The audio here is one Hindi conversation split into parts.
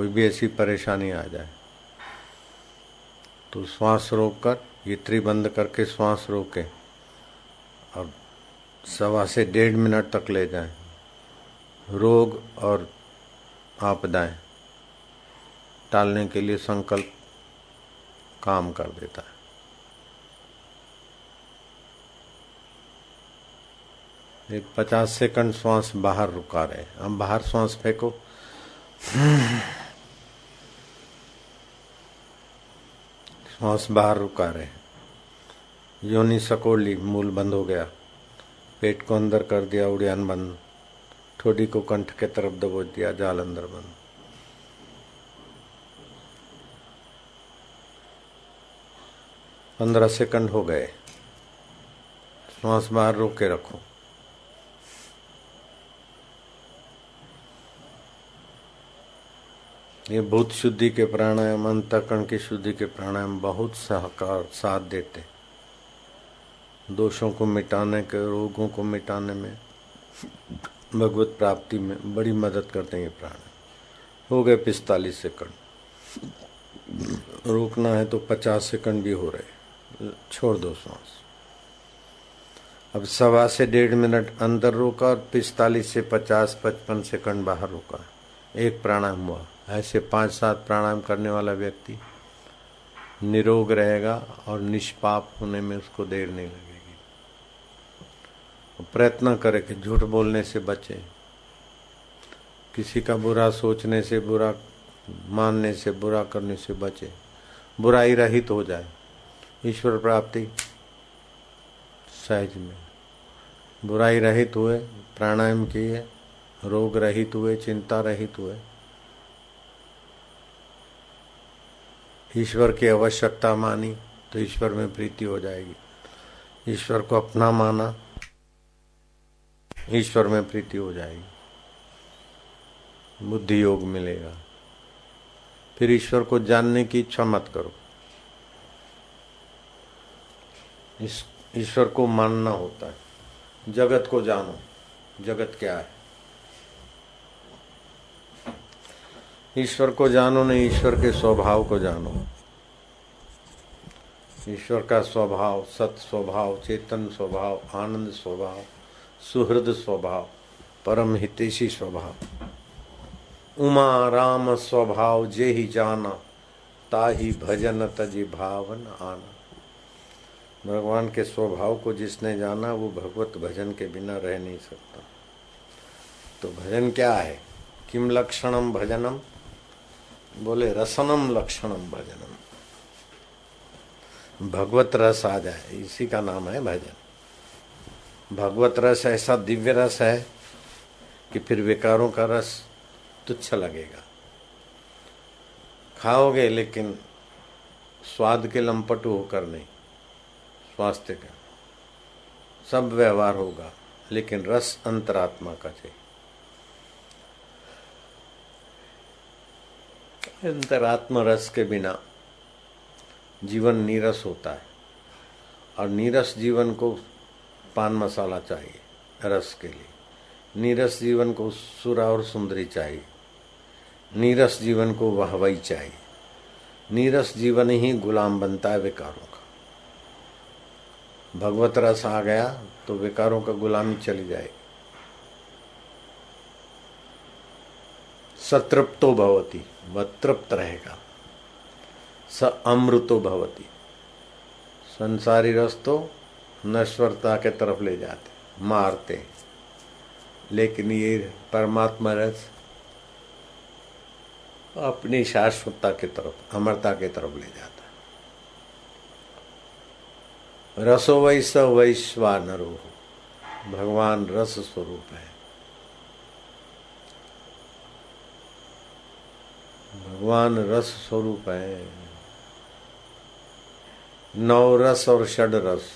कोई भी ऐसी परेशानी आ जाए तो श्वास रोक कर ये बंद करके श्वास रोके और सवा से डेढ़ मिनट तक ले जाएँ। रोग और आपदाएँ टालने के लिए संकल्प काम कर देता है। एक पचास सेकंड श्वास बाहर रुका रहे हम बाहर श्वास फेंको। श्वास बाहर रुका रहे योनि सकोड़ ली मूल बंद हो गया। पेट को अंदर कर दिया, उड़ियान बंद। ठोडी को कंठ के तरफ़ दबोच दिया, जाल अंदर बंद। पंद्रह सेकंड हो गए। श्वास बाहर रोक के रखो। ये भूत शुद्धि के प्राणायाम, अंतकरण की शुद्धि के प्राणायाम बहुत सहकार, साथ देते दोषों को मिटाने के, रोगों को मिटाने में, भगवत प्राप्ति में बड़ी मदद करते हैं ये प्राणायाम। हो गए पिस्तालीस सेकंड। रोकना है तो पचास सेकंड भी हो रहे छोड़ दो सांस। अब सवा से डेढ़ मिनट अंदर रोका और पिस्तालीस से पचास, पचपन सेकंड बाहर रोका। एक प्राणायाम हुआ। ऐसे पाँच सात प्राणायाम करने वाला व्यक्ति निरोग रहेगा और निष्पाप होने में उसको देर नहीं लगेगी। प्रयत्न करे कि झूठ बोलने से बचे, किसी का बुरा सोचने से, बुरा मानने से, बुरा करने से बचे, बुराई रहित हो जाए, ईश्वर प्राप्ति सहज में। बुराई रहित हुए, प्राणायाम किए, रोग रहित हुए, चिंता रहित हुए ईश्वर की आवश्यकता मानी तो ईश्वर में प्रीति हो जाएगी। ईश्वर को अपना माना, ईश्वर में प्रीति हो जाएगी। बुद्धि योग मिलेगा। फिर ईश्वर को जानने की इच्छा मत करो। ईश्वर को मानना होता है। जगत को जानो, जगत क्या है? ईश्वर को जानो, नहीं ईश्वर के स्वभाव को जानो। ईश्वर का स्वभाव, सत स्वभाव, चेतन स्वभाव, आनंद स्वभाव, सुहृद स्वभाव, परम हितेशी स्वभाव। उमा राम स्वभाव जे ही जाना, ताही भजन तजी भावन आना। भगवान के स्वभाव को जिसने जाना, वो भगवत भजन के बिना रह नहीं सकता। तो भजन क्या है? किम लक्षणम भजनम? बोले, रसनम लक्षणम भजनम। भगवत रस आ जाए, इसी का नाम है भजन। भगवत रस ऐसा दिव्य रस है कि फिर विकारों का रस तुच्छ लगेगा। खाओगे लेकिन स्वाद के लंपटू होकर नहीं, स्वास्थ्य का। सब व्यवहार होगा, लेकिन रस अंतरात्मा का चाहिए। अंतरात्म रस के बिना जीवन नीरस होता है। और नीरस जीवन को पान मसाला चाहिए, रस के लिए। नीरस जीवन को सुरा और सुंदरी चाहिए। नीरस जीवन को वाहवाई चाहिए। नीरस जीवन ही गुलाम बनता है विकारों का। भगवत रस आ गया तो विकारों का गुलामी चली जाएगी सतृप्तो भवती। वह तृप्त रहेगा। स अमृतो भवती। संसारी रस तो नश्वरता के तरफ़ ले जाते, मारते लेकिन ये परमात्मा रस अपनी शाश्वतता की तरफ़, अमरता की तरफ़ ले जाता रसो वैस वैश्वानरो, भगवान रस स्वरूप है। भगवान रस स्वरूप है। नौ रस और षड रस।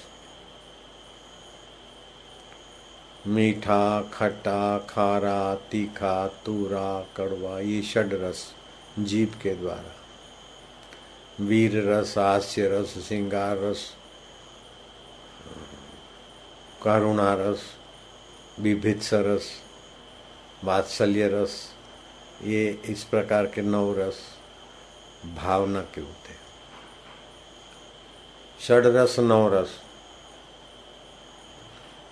मीठा, खट्टा, खारा, तीखा, तूरा, कड़वा, ये षड रस जीव के द्वारा। वीर रस, हास्य रस, सिंगार रस, करुणा रस रस, वात्सल्य रस ये इस प्रकार के नौ रस भावना के होते षड रस नौ रस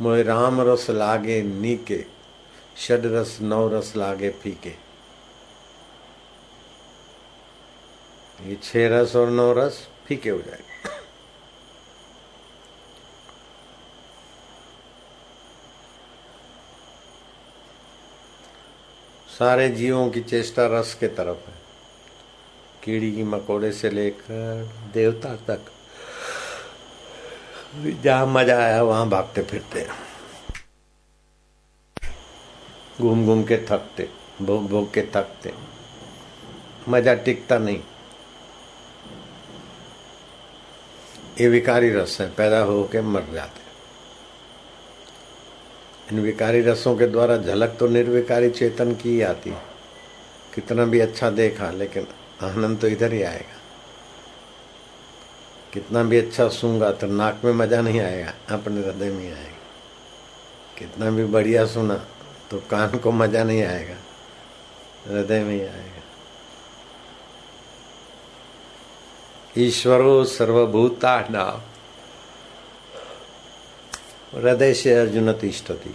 मोए राम रस लागे नीके षड रस नौ रस लागे फीके। ये छह रस और नौ रस फीके हो जाएँगे। सारे जीवों की चेष्टा रस के तरफ़ है। कीड़ी की मकोड़े से लेकर देवता तक। जहाँ मज़ा आया, वहाँ भागते फिरते। घूम घूम के थकते, भोग भोग के थकते। मज़ा टिकता नहीं। ये विकारी रस है, पैदा होके मर जाते। इन विकारी रसों के द्वारा झलक तो निर्विकारी चेतन की ही आती। कितना भी अच्छा देखा, लेकिन आनंद तो इधर ही आएगा। कितना भी अच्छा सूँगा तो नाक में मज़ा नहीं आएगा, अपने हृदय में आएगा। कितना भी बढ़िया सुना तो कान को मज़ा नहीं आएगा, हृदय में ही आएगा। ईश्वरो सर्वभूता नाम हृदय से अर्जुन तिष्ठती।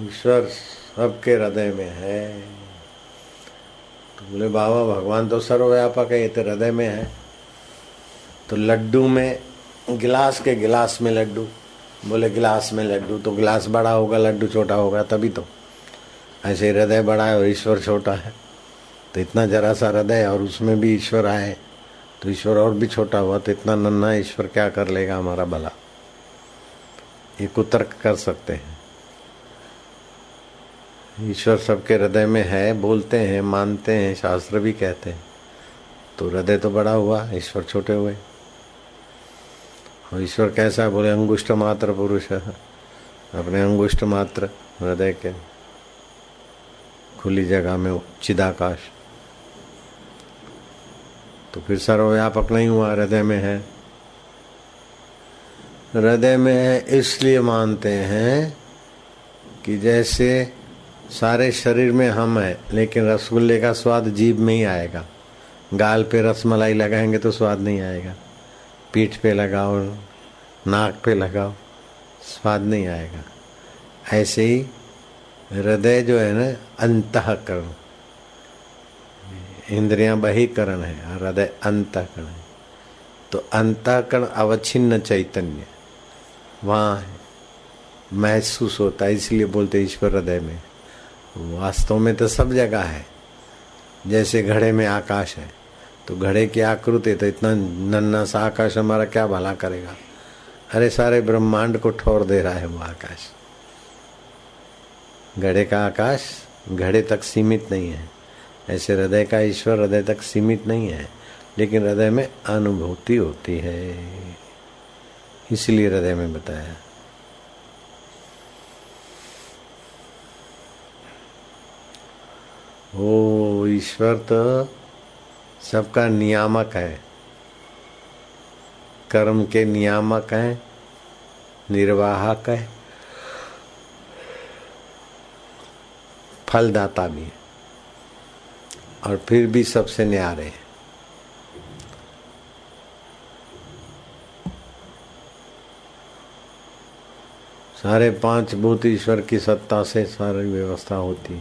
ईश्वर सबके हृदय में है। तो बोले, बाबा, भगवान तो सर्वव्यापक है, ये तो हृदय में है। तो लड्डू में, गिलास के गिलास में लड्डू। बोले, गिलास में लड्डू तो गिलास बड़ा होगा, लड्डू छोटा होगा, तभी तो। ऐसे हृदय बड़ा है और ईश्वर छोटा है। तो इतना जरा सा हृदय और उसमें भी ईश्वर आए तो ईश्वर और भी छोटा हुआ तो इतना नन्ना ईश्वर क्या कर लेगा हमारा भला। ये कुतर्क कर सकते हैं। ईश्वर सबके हृदय में है, बोलते हैं, मानते हैं, शास्त्र भी कहते हैं। तो हृदय तो बड़ा हुआ, ईश्वर छोटे हुए। और ईश्वर कैसा बोले अंगुष्ट मात्र पुरुष अपने अंगुष्ट मात्र हृदय के खुली जगह में चिदाकाश। तो फिर सर्वव्यापक नहीं हुआ, हृदय में है। हृदय में है, इसलिए मानते हैं कि जैसे सारे शरीर में हम हैं, लेकिन रसगुल्ले का स्वाद जीभ में ही आएगा। गाल पे रसमलाई लगाएँगे तो स्वाद नहीं आएगा। पीठ पे लगाओ, नाक पे लगाओ, स्वाद नहीं आएगा। ऐसे ही हृदय जो है ना, अंतकरण। इंद्रियाँ बहीकरण है, हृदय अंतकरण है। तो अंतकरण अवच्छिन्न चैतन्य। वहाँ महसूस होता है, इसलिए बोलते ईश्वर हृदय में। वास्तव में तो सब जगह है। जैसे घड़े में आकाश है तो घड़े की आकृति तो इतना नन्ना सा आकाश हमारा क्या भला करेगा? अरे, सारे ब्रह्मांड को ठोर दे रहा है वो आकाश। घड़े का आकाश घड़े तक सीमित नहीं है। ऐसे हृदय का ईश्वर हृदय तक सीमित नहीं है, लेकिन हृदय में अनुभूति होती है। इसलिए हृदय में बताया। ओ ईश्वर तो सबका नियामक है। कर्म के नियामक हैं, निर्वाहक है। फलदाता भी है। और फिर भी सबसे न्यारे हैं। सारे पाँच भूत ईश्वर की सत्ता से सारी व्यवस्था होती।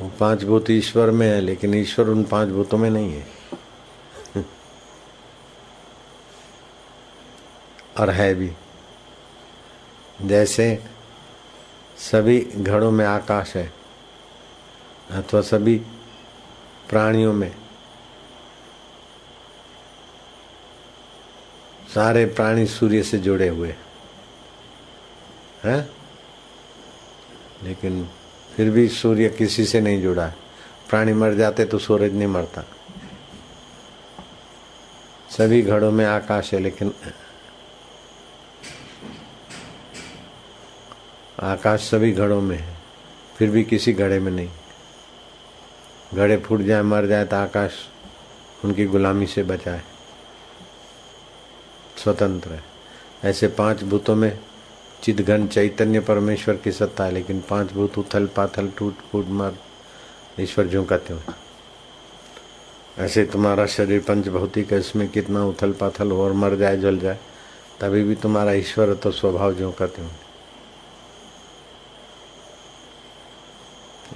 वो पाँच भूत ईश्वर में है, लेकिन ईश्वर उन पाँच भूतों में नहीं है। और है भी। जैसे सभी घड़ों में आकाश है, अथवा सभी प्राणियों में सारे प्राणी सूर्य से जुड़े हुए। हैं? लेकिन फिर भी सूर्य किसी से नहीं जुड़ा है। प्राणी मर जाते तो सूरज नहीं मरता। सभी घड़ों में आकाश है, लेकिन आकाश सभी घड़ों में है। फिर भी किसी घड़े में नहीं। घड़े फूट जाए, मर जाए तो आकाश उनकी गुलामी से बचाए। स्वतंत्र है। ऐसे पाँच भूतों में चिदघन चैतन्य, परमेश्वर की सत्ता है, लेकिन पाँच भूत उथल पाथल, टूट फूट, मार, ईश्वर जो कहते हो ऐसे तुम्हारा शरीर पंच भौतिक है, इसमें कितना उथल पाथल हो और मर जाए, जल जाए, तभी भी तुम्हारा ईश्वर तो स्वभाव जो कहते हो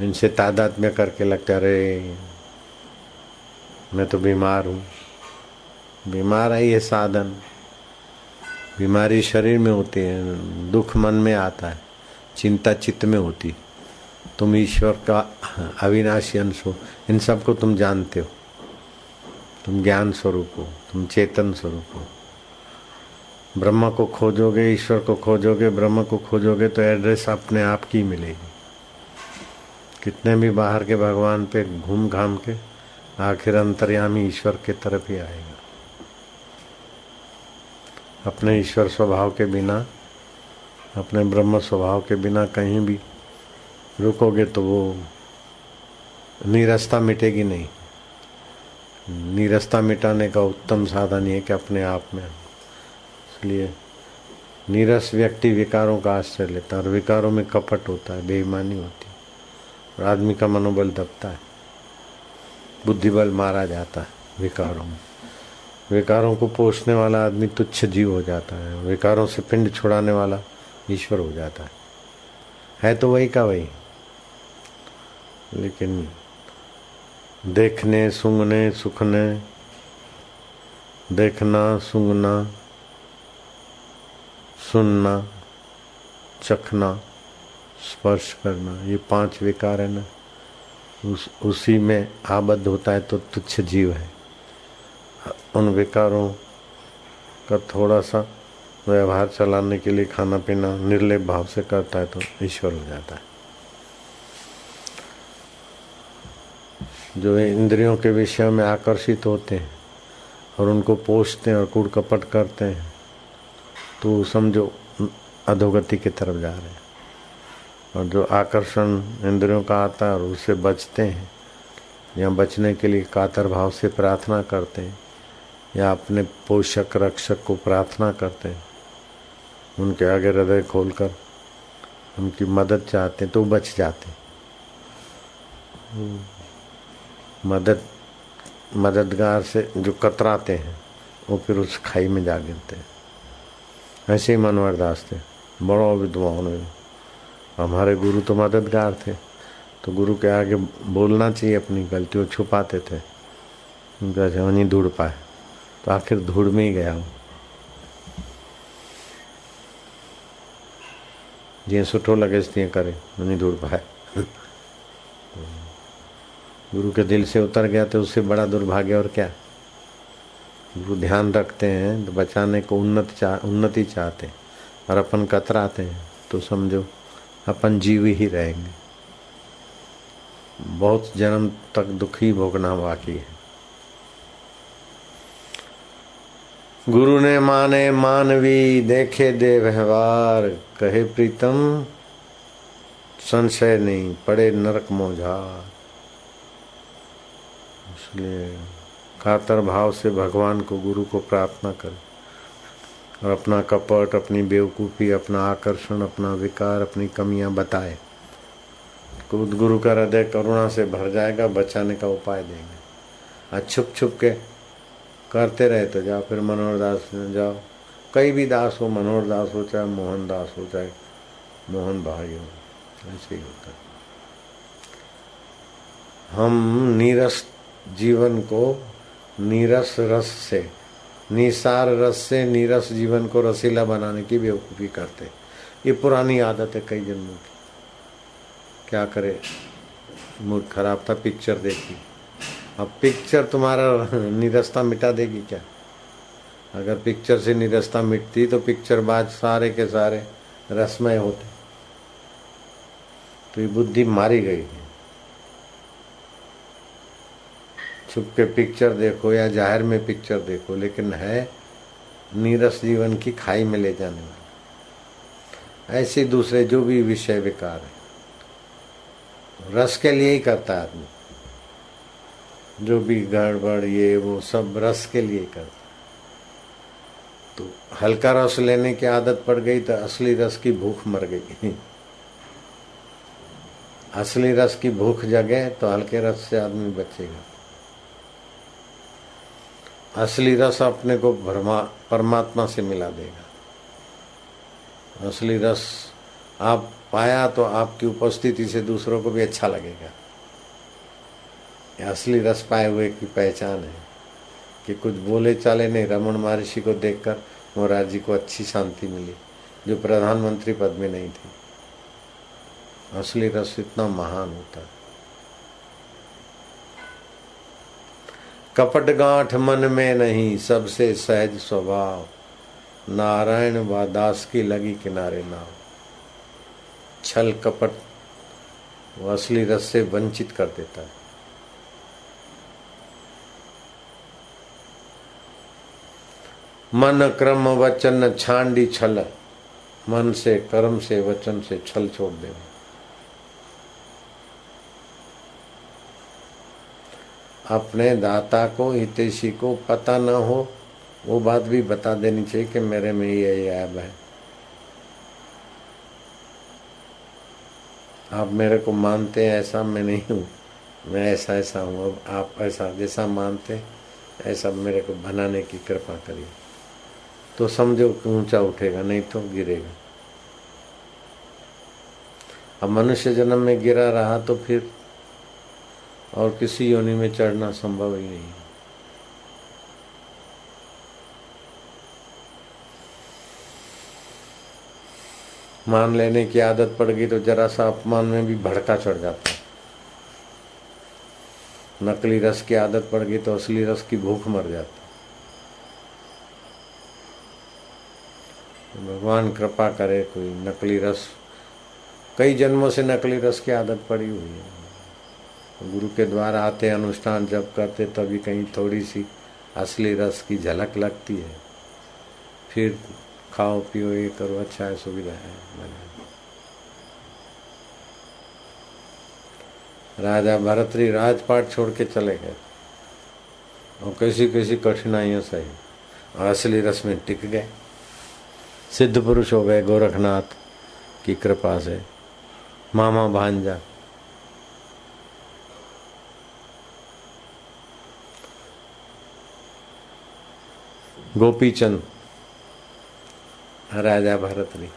इनसे तादाद में करके लगता अरे, मैं तो बीमार हूँ। बीमार है ये साधन। बीमारी शरीर में होती है, दुख मन में आता है, चिंता चित्त में होती तुम ईश्वर का अविनाशी अंश हो, इन सबको तुम जानते हो। तुम ज्ञान स्वरूप हो, तुम चेतन स्वरूप हो। ब्रह्म को खोजोगे, ईश्वर को खोजोगे, ब्रह्म को खोजोगे तो एड्रेस अपने आप की मिलेगी। कितने भी बाहर के भगवान पे घूम घाम के, आखिर अंतर्यामी ईश्वर के तरफ़ ही आएगा। अपने ईश्वर स्वभाव के बिना, अपने ब्रह्म स्वभाव के बिना कहीं भी रुकोगे तो वो नीरसता मिटेगी नहीं। नीरसता मिटाने का उत्तम साधन ये कि अपने आप में। इसलिए नीरस व्यक्ति विकारों का आश्रय लेता है और विकारों में कपट होता है, बेईमानी होती है और आदमी का मनोबल दबता है, बुद्धिबल मारा जाता है विकारों में। विकारों को पोषने वाला आदमी तुच्छ जीव हो जाता है। विकारों से पिंड छुड़ाने वाला ईश्वर हो जाता है। है तो वही का वही। लेकिन देखने, सूंघने, सुखने, देखना, सूंघना, सुनना, चखना, स्पर्श करना, ये पाँच विकार है ना। उस, उसी में आबद्ध होता है तो तुच्छ जीव है। उन विकारों का थोड़ा सा व्यवहार चलाने के लिए खाना पीना निर्लेप भाव से करता है तो ईश्वर हो जाता है। जो इंद्रियों के विषय में आकर्षित होते हैं और उनको पोषते हैं और कूड़ कपट करते हैं तो समझो अधोगति की तरफ़ जा रहे हैं। और जो आकर्षण इंद्रियों का आता है और उससे बचते हैं, या बचने के लिए कातर भाव से प्रार्थना करते हैं या अपने पोषक रक्षक को प्रार्थना करते हैं, उनके आगे हृदय खोलकर उनकी मदद चाहते हैं तो बच जाते मदद, मददगार से जो कतराते हैं, वो फिर उस खाई में जा गिरते हैं। ऐसे ही मनोहर दास थे, बड़ो विद्वान हमारे गुरु तो मददगार थे तो गुरु के आगे बोलना चाहिए अपनी गलतियों, छुपाते थे। उनका नहीं ढूंढ पाए। तो आखिर धूड़ में ही गया हूँ। जीअं सुठो लॻेसि तीअं करे वञी धूड़ पाए। गुरु के दिल से उतर गया तो उससे बड़ा दुर्भाग्य और क्या? गुरु ध्यान रखते हैं तो बचाने को उन्नत चाह उन्नति चाहते हैं और अपन कतराते हैं तो समझो अपन जीव ही रहेंगे। बहुत जन्म तक दुखी भोगना बाकी है। गुरु ने माने मानवी, देखे दे व्यवहार। कहे प्रीतम, संशय नहीं, पड़े नरक मोझा इसलिए कातर भाव से भगवान को, गुरु को प्रार्थना करे। और अपना कपट, अपनी बेवकूफ़ी, अपना आकर्षण, अपना विकार, अपनी कमियाँ बताए। गुरु का हृदय करुणा से भर जाएगा, बचाने का उपाय देंगे। आज छुप छुप के करते रहे तो जाओ, फिर मनोहर दास जाओ। कई भी दास हो, मनोहर दास हो, चाहे मोहन दास हो, चाहे मोहन भाई हो, ऐसे ही होता हम नीरस जीवन को नीरस रस से, निसार रस से नीरस जीवन को रसीला बनाने की बेवकूफ़ी करते। ये पुरानी आदत है कई जन्मों की। क्या करे, मूड खराब था पिक्चर देखी। अब पिक्चर तुम्हारा निरस्ता मिटा देगी क्या? अगर पिक्चर से निरस्ता मिटती तो पिक्चर बाज सारे के सारे रसमय होते। तो ये बुद्धि मारी गई है। छुप के पिक्चर देखो या ज़ाहिर में पिक्चर देखो, लेकिन है नीरस जीवन की खाई में ले जाने वाला। ऐसे दूसरे जो भी विषय विकार है, रस के लिए ही करता है आदमी। जो भी गड़बड़, ये, वो सब रस के लिए करता तो हल्का रस लेने की आदत पड़ गई तो असली रस की भूख मर गई। असली रस की भूख जगे तो हल्के रस से आदमी बचेगा। असली रस अपने को परमात्मा से मिला देगा। असली रस आप पाया तो आपकी उपस्थिति से दूसरों को भी अच्छा लगेगा। असली रस पाए हुए की पहचान है कि कुछ बोले चाले नहीं रमन महर्षि को देखकर मोरारजी को अच्छी शांति मिली, जो प्रधानमंत्री पद में नहीं थी। असली रस इतना महान होता। कपट गांठ मन में नहीं, सबसे सहज स्वभाव, नारायण व दास की लगी किनारे नाव। छल कपट वो असली रस से वंचित कर देता है। मन क्रम वचन छांडी छल। मन से कर्म से वचन से छल छोड़ दे। अपने दाता को, हितेशी को पता न हो, वो बात भी बता देनी चाहिए कि मेरे में ये ऐब है। आप मेरे को मानते हैं, ऐसा मैं नहीं हूँ। मैं ऐसा ऐसा हूँ, अब आप ऐसा जैसा मानते ऐसा मेरे को बनाने की कृपा करिए। तो समझो कि ऊँचा उठेगा, नहीं तो गिरेगा। अब मनुष्य जन्म में गिरा रहा तो फिर और किसी योनि में चढ़ना संभव ही नहीं मान लेने की आदत पड़ गई तो जरा सा अपमान में भी भड़का चढ़ जाता है। नकली रस की आदत पड़ गई तो असली रस की भूख मर जाती भगवान कृपा करे कोई नकली रस। कई जन्मों से नकली रस की आदत पड़ी हुई है। गुरु के द्वारा आते अनुष्ठान जब करते, तभी कहीं थोड़ी सी असली रस की झलक लगती है। फिर खाओ, पियो, ये करो अच्छा है, सुविधा है राजा भरतरी राजपाट छोड़ के चले गए। और कैसी कैसी कठिनाइयों और असली रस में टिक गए। सिद्ध पुरुष हो गए गोरखनाथ की कृपा से। मामा भांजा। गोपीचंद, राजा भरतरी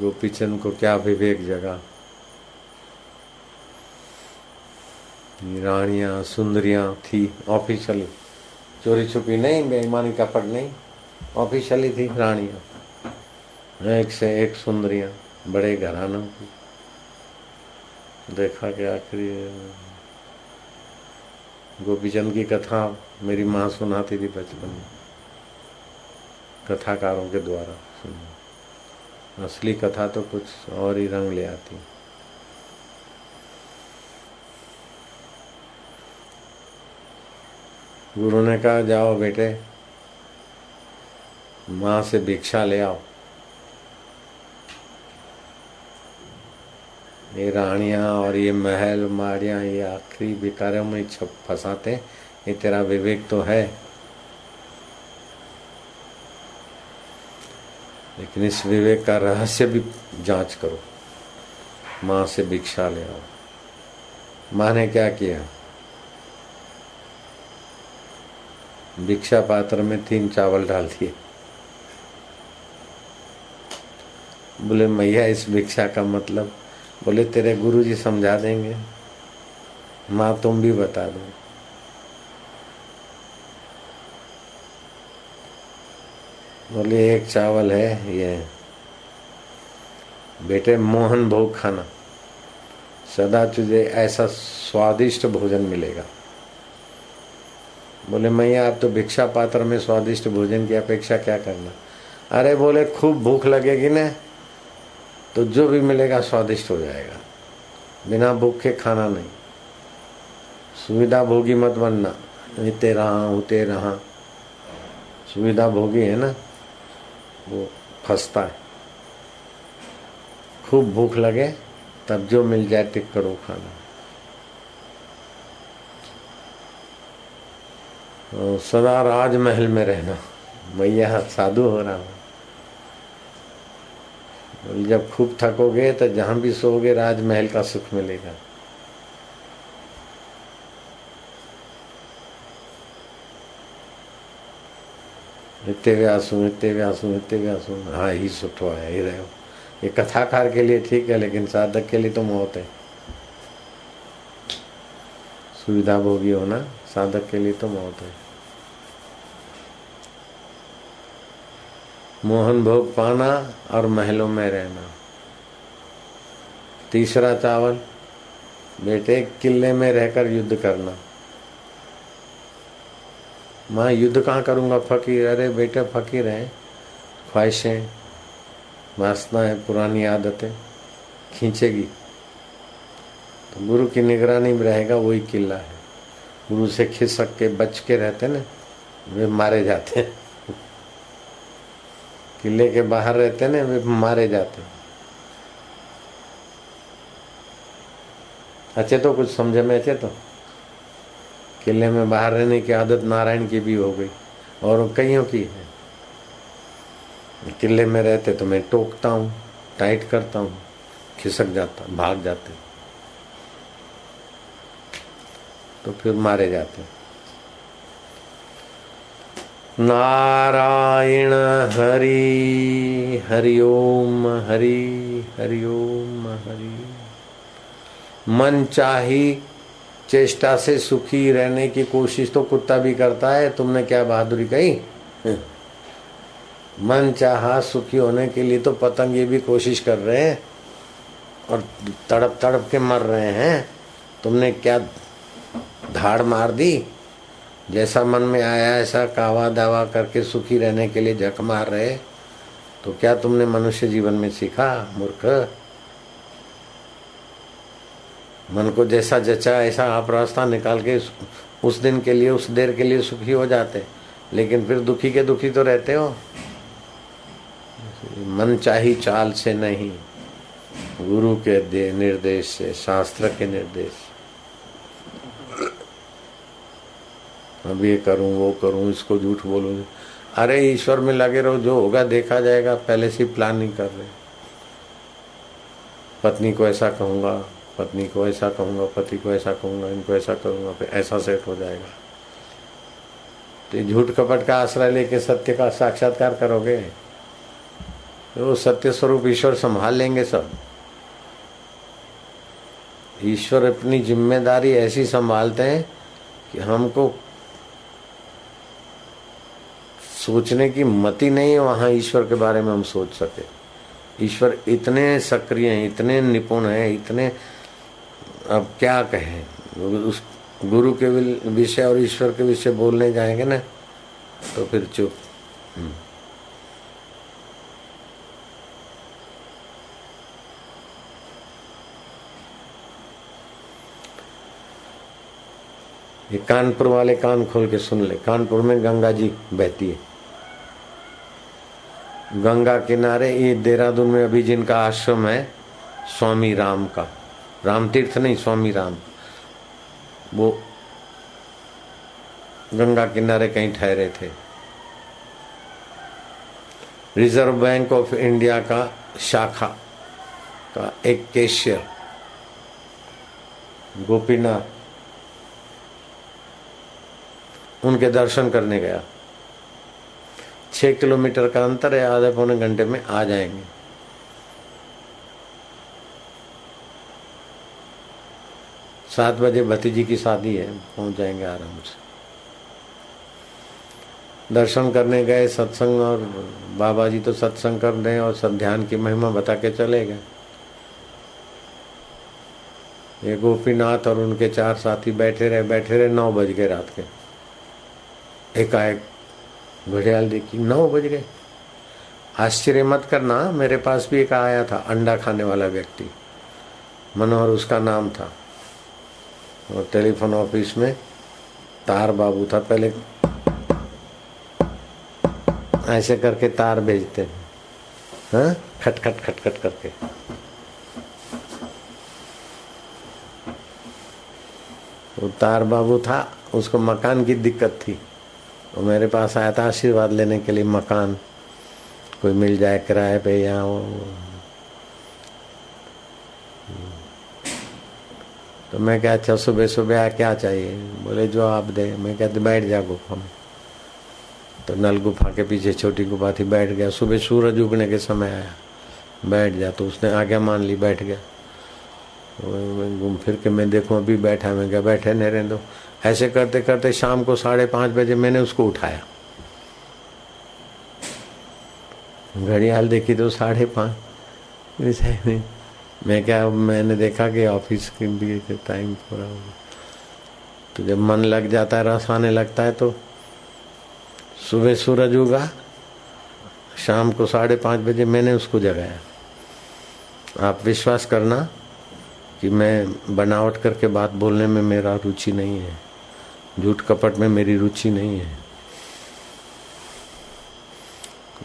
गोपीचंद को क्या विवेक जगा। रानियाँ, सुंदरियाँ थी ऑफिशियली चोरी छुपी नहीं, बेईमानी कपट नहीं। ऑफिशियली थी रानियाँ। एक से एक सुंदरियाँ, बड़े घरानों की। देखा कि आखिरी गोपीचंद की कथा मेरी माँ सुनाती थी बचपन में। कथाकारों के द्वारा सुन। असली कथा तो कुछ और ही रंग ले आती। गुरु ने कहा, जाओ बेटे, माँ से भिक्षा ले आओ। ये रानियाँ और ये महल माड़ियाँ ये आखिरी बेकारों में छप फंसाते ये तेरा विवेक तो है। लेकिन इस विवेक का रहस्य भी जाँच करो। माँ से भिक्षा ले आओ। माँ ने क्या किया? भिक्षा पात्र में तीन चावल डाल दिए। बोले, मैया, इस भिक्षा का मतलब? बोले, तेरे गुरु जी समझा देंगे। माँ, तुम भी बता दो। बोले, एक चावल है ये। बेटे, मोहन भोग खाना। सदा तुझे ऐसा स्वादिष्ट भोजन मिलेगा। बोले, मैया, आप तो भिक्षा पात्र में स्वादिष्ट भोजन की अपेक्षा क्या करना? अरे बोले, खूब भूख लगेगी ना तो जो भी मिलेगा स्वादिष्ट हो जाएगा। बिना भूख के खाना नहीं। सुविधा भोगी मत बनना। इते रहा उते रहा सुविधा भोगी है ना, वो फंसता है। खूब भूख लगे, तब जो मिल जाए, टिक करो खाना। तो सदा राजमहल में रहना। मैया साधु हो रहा हूँ। जब खूब थकोगे तो जहाँ भी सोओगे, राजमहल का सुख मिलेगा। हिते वियासीं हिते वियासीं हिते वियासीं। हाँ ही सुठो आहे ही रहियो ये कथाकार के लिए ठीक है, लेकिन साधक के लिए तो मौत है। सुविधा भोगी होना। साधक के लिए तो मौत है। मोहन भोग पाना और महलों में रहना। तीसरा चावल, बेटे, किले में रहकर युद्ध करना। मैं, युद्ध कहाँ करूँगा? फकीर। अरे बेटे, फकीर है। ख्वाहिशें, वासनाएँ, पुरानी आदतें। खींचेगी। तो गुरु की निगरानी में रहेगा, वही किला है। गुरु से खिसक के बच के रहते ना, वे मारे जाते हैं। किले के बाहर रहते ना, वे मारे जाते हैं। अच्छे तो कुछ समझे में अच्छे तो। किले में बाहर रहने की आदत नारायण की भी हो गई, और कईयों की है। किले में रहते तो मैं टोकता हूँ, टाइट करता हूँ, खिसक जाता, भाग जाते। तो फिर मारे जाते नारायण हरि हरिओम हरि हरिओम हरि। मन चाही चेष्टा से सुखी रहने की कोशिश तो कुत्ता भी करता है, तुमने क्या बहादुरी कही? मन चाहा सुखी होने के लिए तो पतंग ये भी कोशिश कर रहे हैं और तड़प तड़प के मर रहे हैं। तुमने क्या धाड़ मार दी, जैसा मन में आया, ऐसा कावा दावा करके सुखी रहने के लिए झक मार रहे तो क्या तुमने मनुष्य जीवन में सीखा, मूर्ख? मन को जैसा जचा, ऐसा आप रास्ता निकाल के उस दिन के लिए, उस देर के लिए सुखी हो जाते, लेकिन फिर दुखी के दुखी तो रहते हो। मन चाही चाल से नहीं, गुरु के निर्देश से, शास्त्र के निर्देश अब ये करूँ, वो करूँ, इसको झूठ बोलूँ। अरे, ईश्वर में लगे रहो, जो होगा देखा जाएगा, पहले से प्लान नहीं कर रहे। पत्नी को ऐसा कहूँगा, पत्नी को ऐसा कहूँगा, पति को ऐसा कहूँगा, इनको ऐसा करूँगा, फिर ऐसा सेट हो जाएगा। तो झूठ कपट का आश्रय लेके सत्य का साक्षात्कार करोगे? तो सत्य स्वरूप ईश्वर संभाल लेंगे सब। ईश्वर अपनी ज़िम्मेदारी ऐसी संभालते हैं कि हमको सोचने की मति नहीं है, वहाँ ईश्वर के बारे में हम सोच सके। ईश्वर इतने सक्रिय हैं, इतने निपुण हैं, इतने, अब क्या कहें? उस गुरु के विषय और ईश्वर के विषय बोलने जाएँगे ना तो फिर चुप। हम्म। ये कानपुर वाले कान खोल के सुन ले। कानपुर में गंगा जी बहती है। गंगा किनारे ये देहरादून में अभी जिनका आश्रम है, स्वामी राम का। राम तीर्थ नहीं, स्वामी राम। वो गंगा किनारे कहीं ठहरे थे। रिज़र्व बैंक ऑफ़ इंडिया का शाखा का एक केशियर, गोपीनाथ, उनके दर्शन करने गया। छह किलोमीटर का अंतर है, आधे पौने घंटे में आ जाएँगे। सात बजे भतीजी की शादी है पहुँच जाएँगे आराम से। दर्शन करने गए, सत्संग और बाबा जी तो सत्संग कर रहे और सब ध्यान की महिमा बता के चले गए। ये गोपीनाथ और उनके चार साथी बैठे रहे बैठे रहे नौ बज गए रात के। एकाएक घड़ियाल देखी, नौ बज गए। आश्चर्य मत करना, मेरे पास भी एक आया था, अंडा खाने वाला व्यक्ति। मनोहर उसका नाम था। और टेलीफोन ऑफ़िस में तार बाबू था पहले। ऐसे करके तार भेजते हैं। हाँ? खट खट खट खट करके। वो तार बाबू था, उसको मकान की दिक्कत थी। वो मेरे पास आया था आशीर्वाद लेने के लिए मकान। कोई मिल जाए किराए पे या वो। तो मैं क्या अच्छा सुबह सुबह आ क्या चाहिए? बोले, जो आप दे। मैं कहते, बैठ जा, गुफा में। तो नल गुफा के पीछे छोटी गुफा थी, बैठ गया। सुबह सूरज उगने के समय आया। बैठ जा तो उसने आज्ञा मान ली, बैठ गया। घूम फिर के मैं देखूँ, अभी बैठा मैं क्या बैठे नहीं रहे दो। ऐसे करते करते शाम को साढ़े पाँच बजे मैंने उसको उठाया। घड़ियाल देखी तो साढ़े पाँच। मैं क्या, मैंने देखा कि ऑफ़िस के भी टाइम पूरा हो तो जब मन लग जाता है, रस आने लगता है तो सुबह सूरज उगा, शाम को साढ़े पाँच बजे मैंने उसको जगाया। आप विश्वास करना कि मैं बनावट करके बात बोलने में मेरा रुचि नहीं है। झूठ कपट में मेरी रुचि नहीं है।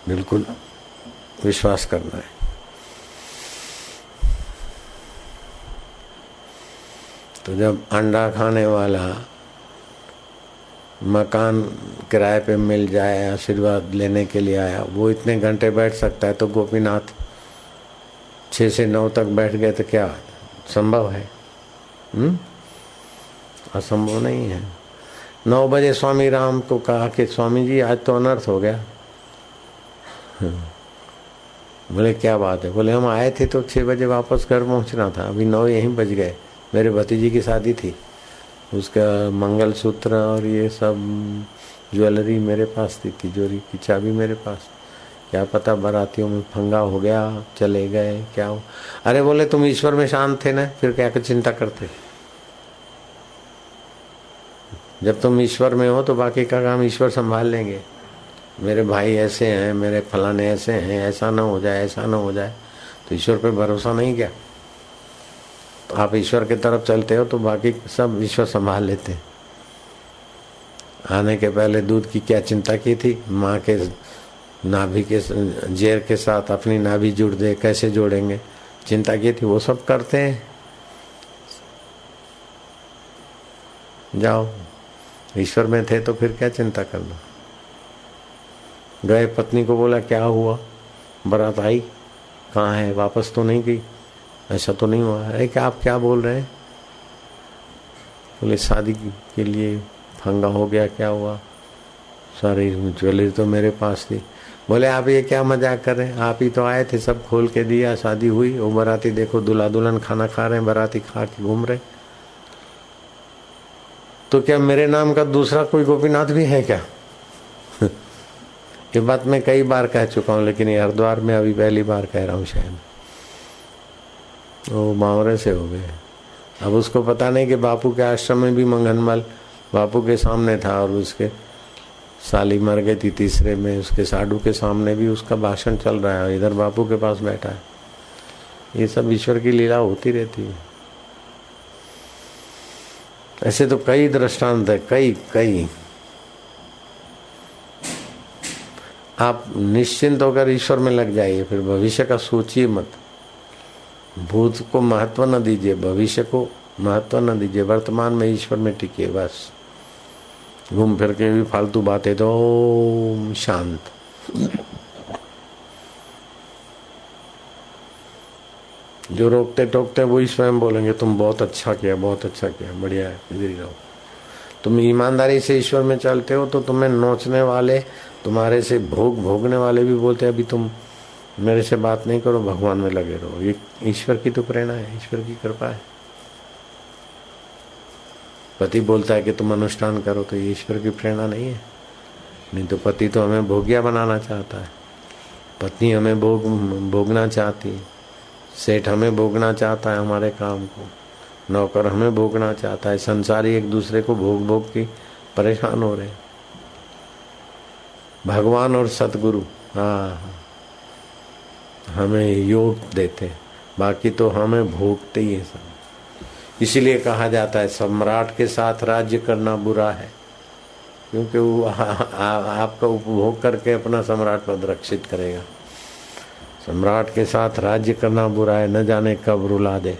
बिल्कुल विश्वास करना है। तो जब अंडा खाने वाला मकान किराए पे मिल जाए, आशीर्वाद लेने के लिए आया, वो इतने घंटे बैठ सकता है तो गोपीनाथ छः से नौ तक बैठ गए तो क्या संभव है? हुँ? असंभव नहीं है। नौ बजे स्वामी राम को कहा कि स्वामी जी, आज तो अनर्थ हो गया। बोले, क्या बात है? बोले, हम आए थे तो छः बजे वापस घर पहुँचना था। अभी नौ यहीं बज गए। मेरे भतीजी की शादी थी। उसका मंगलसूत्र और ये सब ज्वेलरी मेरे पास थी, तिजोरी की चाबी मेरे पास। क्या पता बारातियों में फंगा हो गया, चले गए, क्या हो? अरे बोले, तुम ईश्वर में शांत थे ना, फिर क्या कर चिंता करते? जब तुम ईश्वर में हो तो बाकी का काम ईश्वर संभाल लेंगे। मेरे भाई ऐसे हैं, मेरे फलाने ऐसे हैं, ऐसा ना हो जाए, ऐसा ना हो जाए तो ईश्वर पे भरोसा नहीं क्या? तो आप ईश्वर की तरफ़ चलते हो तो बाकी सब ईश्वर संभाल लेते। आने के पहले दूध की क्या चिंता की थी? माँ के नाभि के जेर के साथ अपनी नाभि जुड़ दे, कैसे जोड़ेंगे? चिंता की थी? वो सब करते हैं। जाओ। ईश्वर में थे तो फिर क्या चिंता करना? गए पत्नी को बोला, क्या हुआ? बरात आई? कहाँ है? वापस तो नहीं गई? ऐसा तो नहीं हुआ। अरे, क्या आप क्या बोल रहे हैं? बोले, शादी के लिए फंगा हो गया, क्या हुआ? सारी ज्वेलरी तो मेरे पास थी। बोले, आप ये क्या मज़ाक कर रहे हैं? आप ही तो आए थे, सब खोल के दिया, शादी हुई, वो बराती देखो, दुल्हा दुल्हन खाना खा रहे हैं, बराती खा के घूम रहे तो क्या मेरे नाम का दूसरा कोई गोपीनाथ भी है क्या? ये बात मैं कई बार कह चुका हूँ, लेकिन हरिद्वार में अभी पहली बार कह रहा हूँ शायद। वो मावरे से हो गए। अब उसको पता नहीं कि बापू के आश्रम में भी मंगनमल बापू के सामने था और उसके साली मर गई थी तीसरे में, उसके साडू के सामने भी उसका भाषण चल रहा है इधर बापू के पास बैठा है। ये सब ईश्वर की लीला होती रहती है। ऐसे तो कई दृष्टांत है, कई कई। आप निश्चिंत होकर ईश्वर में लग जाइए, फिर भविष्य का सोचिए मत। भूत को महत्व न दीजिए, भविष्य को महत्व न दीजिए, वर्तमान में ईश्वर में टिकिए बस। घूम फिर के भी फालतू बातें तो शांत। जो रोकते टोकते वही स्वयं बोलेंगे, तुम बहुत अच्छा किया, बहुत अच्छा किया, बढ़िया है, इधर ही रहो। तुम ईमानदारी से ईश्वर में चलते हो तो तुम्हें नोचने वाले, तुम्हारे से भोग भोगने वाले भी बोलते हैं, अभी तुम मेरे से बात नहीं करो, भगवान में लगे रहो। ये ईश्वर की तो प्रेरणा है, ईश्वर की कृपा है। पति बोलता है कि तुम अनुष्ठान करो तो ये ईश्वर की प्रेरणा नहीं है। नहीं तो पति तो हमें भोगिया बनाना चाहता है। पत्नी हमें भोग, भोगना चाहती है। सेठ हमें भोगना चाहता है हमारे काम को। नौकर हमें भोगना चाहता है। संसारी एक दूसरे को भोग भोग के परेशान हो रहे भगवान और सतगुरु हाँ हमें योग देते हैं। बाकी तो हमें भोगते ही है सब। इसीलिए कहा जाता है, सम्राट के साथ राज्य करना बुरा है। क्योंकि वो आपका उपभोग करके अपना सम्राट पद रक्षित करेगा। सम्राट के साथ राज्य करना बुरा है, न जाने कब रुला दे।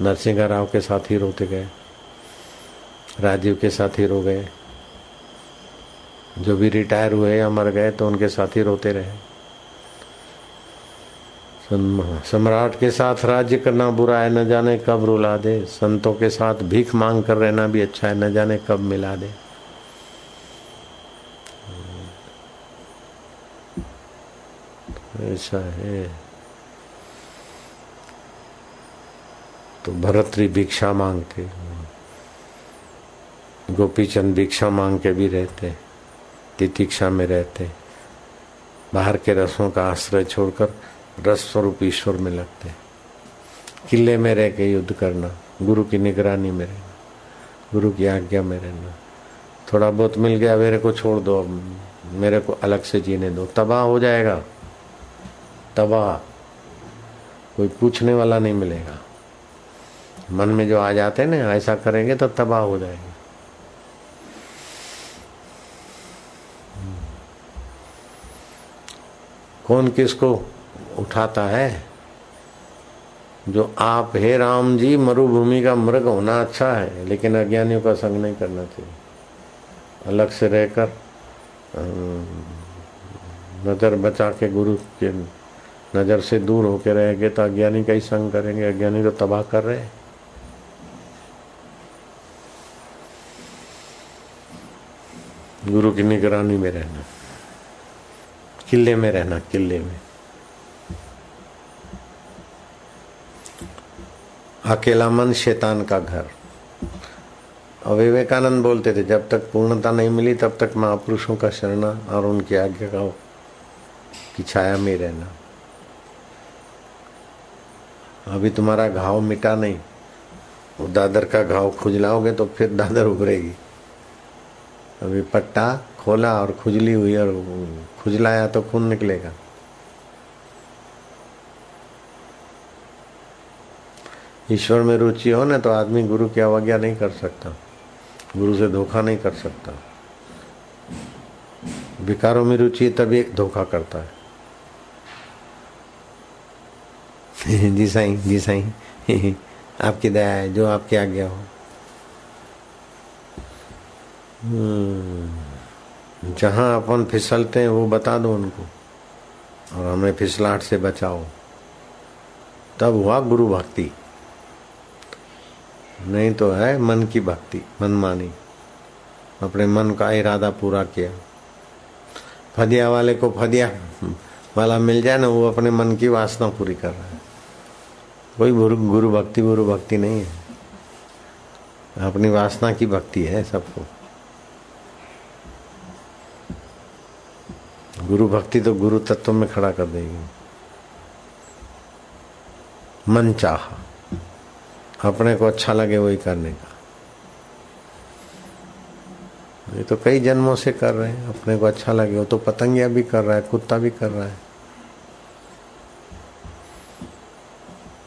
नरसिंह राव के साथ ही रोते गए। राजीव के साथ ही रो गए। जो भी रिटायर हुए या मर गए तो उनके साथ ही रोते रहे। सम्राट के साथ राज्य करना बुरा है, न जाने कब रुला दे। संतों के साथ भीख मांग कर रहना भी अच्छा है, न जाने कब मिला दे। ऐसा है। तो भरतरी भिक्षा मांगते। गोपीचंद भिक्षा मांग के भी रहते, तितिक्षा में रहते। बाहर के रसों का आश्रय छोड़कर रस स्वरूप ईश्वर में लगते। किले में रह के युद्ध करना, गुरु की निगरानी में रहना, गुरु की आज्ञा में रहना। थोड़ा बहुत मिल गया, मेरे को छोड़ दो मेरे को अलग से जीने दो। तबाह हो जाएगा। तबाह कोई पूछने वाला नहीं मिलेगा। मन में जो आ जाते ना, ऐसा करेंगे तो तबाह हो जाएँगे। कौन किसको उठाता है? जो आप, हे राम जी, मरुभूमि का मृग होना अच्छा है, लेकिन अज्ञानियों का संग नहीं करना चाहिए। अलग से रहकर नज़र बचा के गुरु के नज़र से दूर होकर रहेंगे तो अज्ञानी का ही संग करेंगे, अज्ञानी तो तबाह कर रहे गुरु की निगरानी में रहना, किले में रहना, किले में। अकेला मन शैतान का घर। और विवेकानंद बोलते थे, जब तक पूर्णता नहीं मिली तब तक महापुरुषों का शरणा और उनकी आज्ञा का की छाया में रहना। अभी तुम्हारा घाव मिटा नहीं। वो दादर का घाव खुजलाओगे तो फिर दादर उभरेगी। अभी पट्टा खोला और खुजली हुई और खुजलाया तो खून निकलेगा। ईश्वर में रुचि हो ना तो आदमी गुरु की अवज्ञा नहीं कर सकता। गुरु से धोखा नहीं कर सकता। विकारों में रुचि तभी धोखा करता है। जी साईं जी साईं आपकी दया है जो आपकी आज्ञा हो। हम्म, जहाँ अपन फिसलते हैं वो बता दो उनको। और हमें फिसलाहट से बचाओ। तब हुआ गुरु भक्ति। नहीं तो है मन की भक्ति मनमानी अपने मन का इरादा पूरा किया। फदिया वाले को फदिया वाला मिल जाए ना वो अपने मन की वासना पूरी कर रहा है। कोई गुरु गुरु भक्ति गुरु भक्ति नहीं है। अपनी वासना की भक्ति है सबको। गुरु भक्ति तो गुरु तत्व में खड़ा कर देगी। मन चाह। अपने को अच्छा लगे वही करने का। ये तो कई जन्मों से कर रहे हैं। अपने को अच्छा लगे, वो तो पतंगिया भी कर रहा है, कुत्ता भी कर रहा है।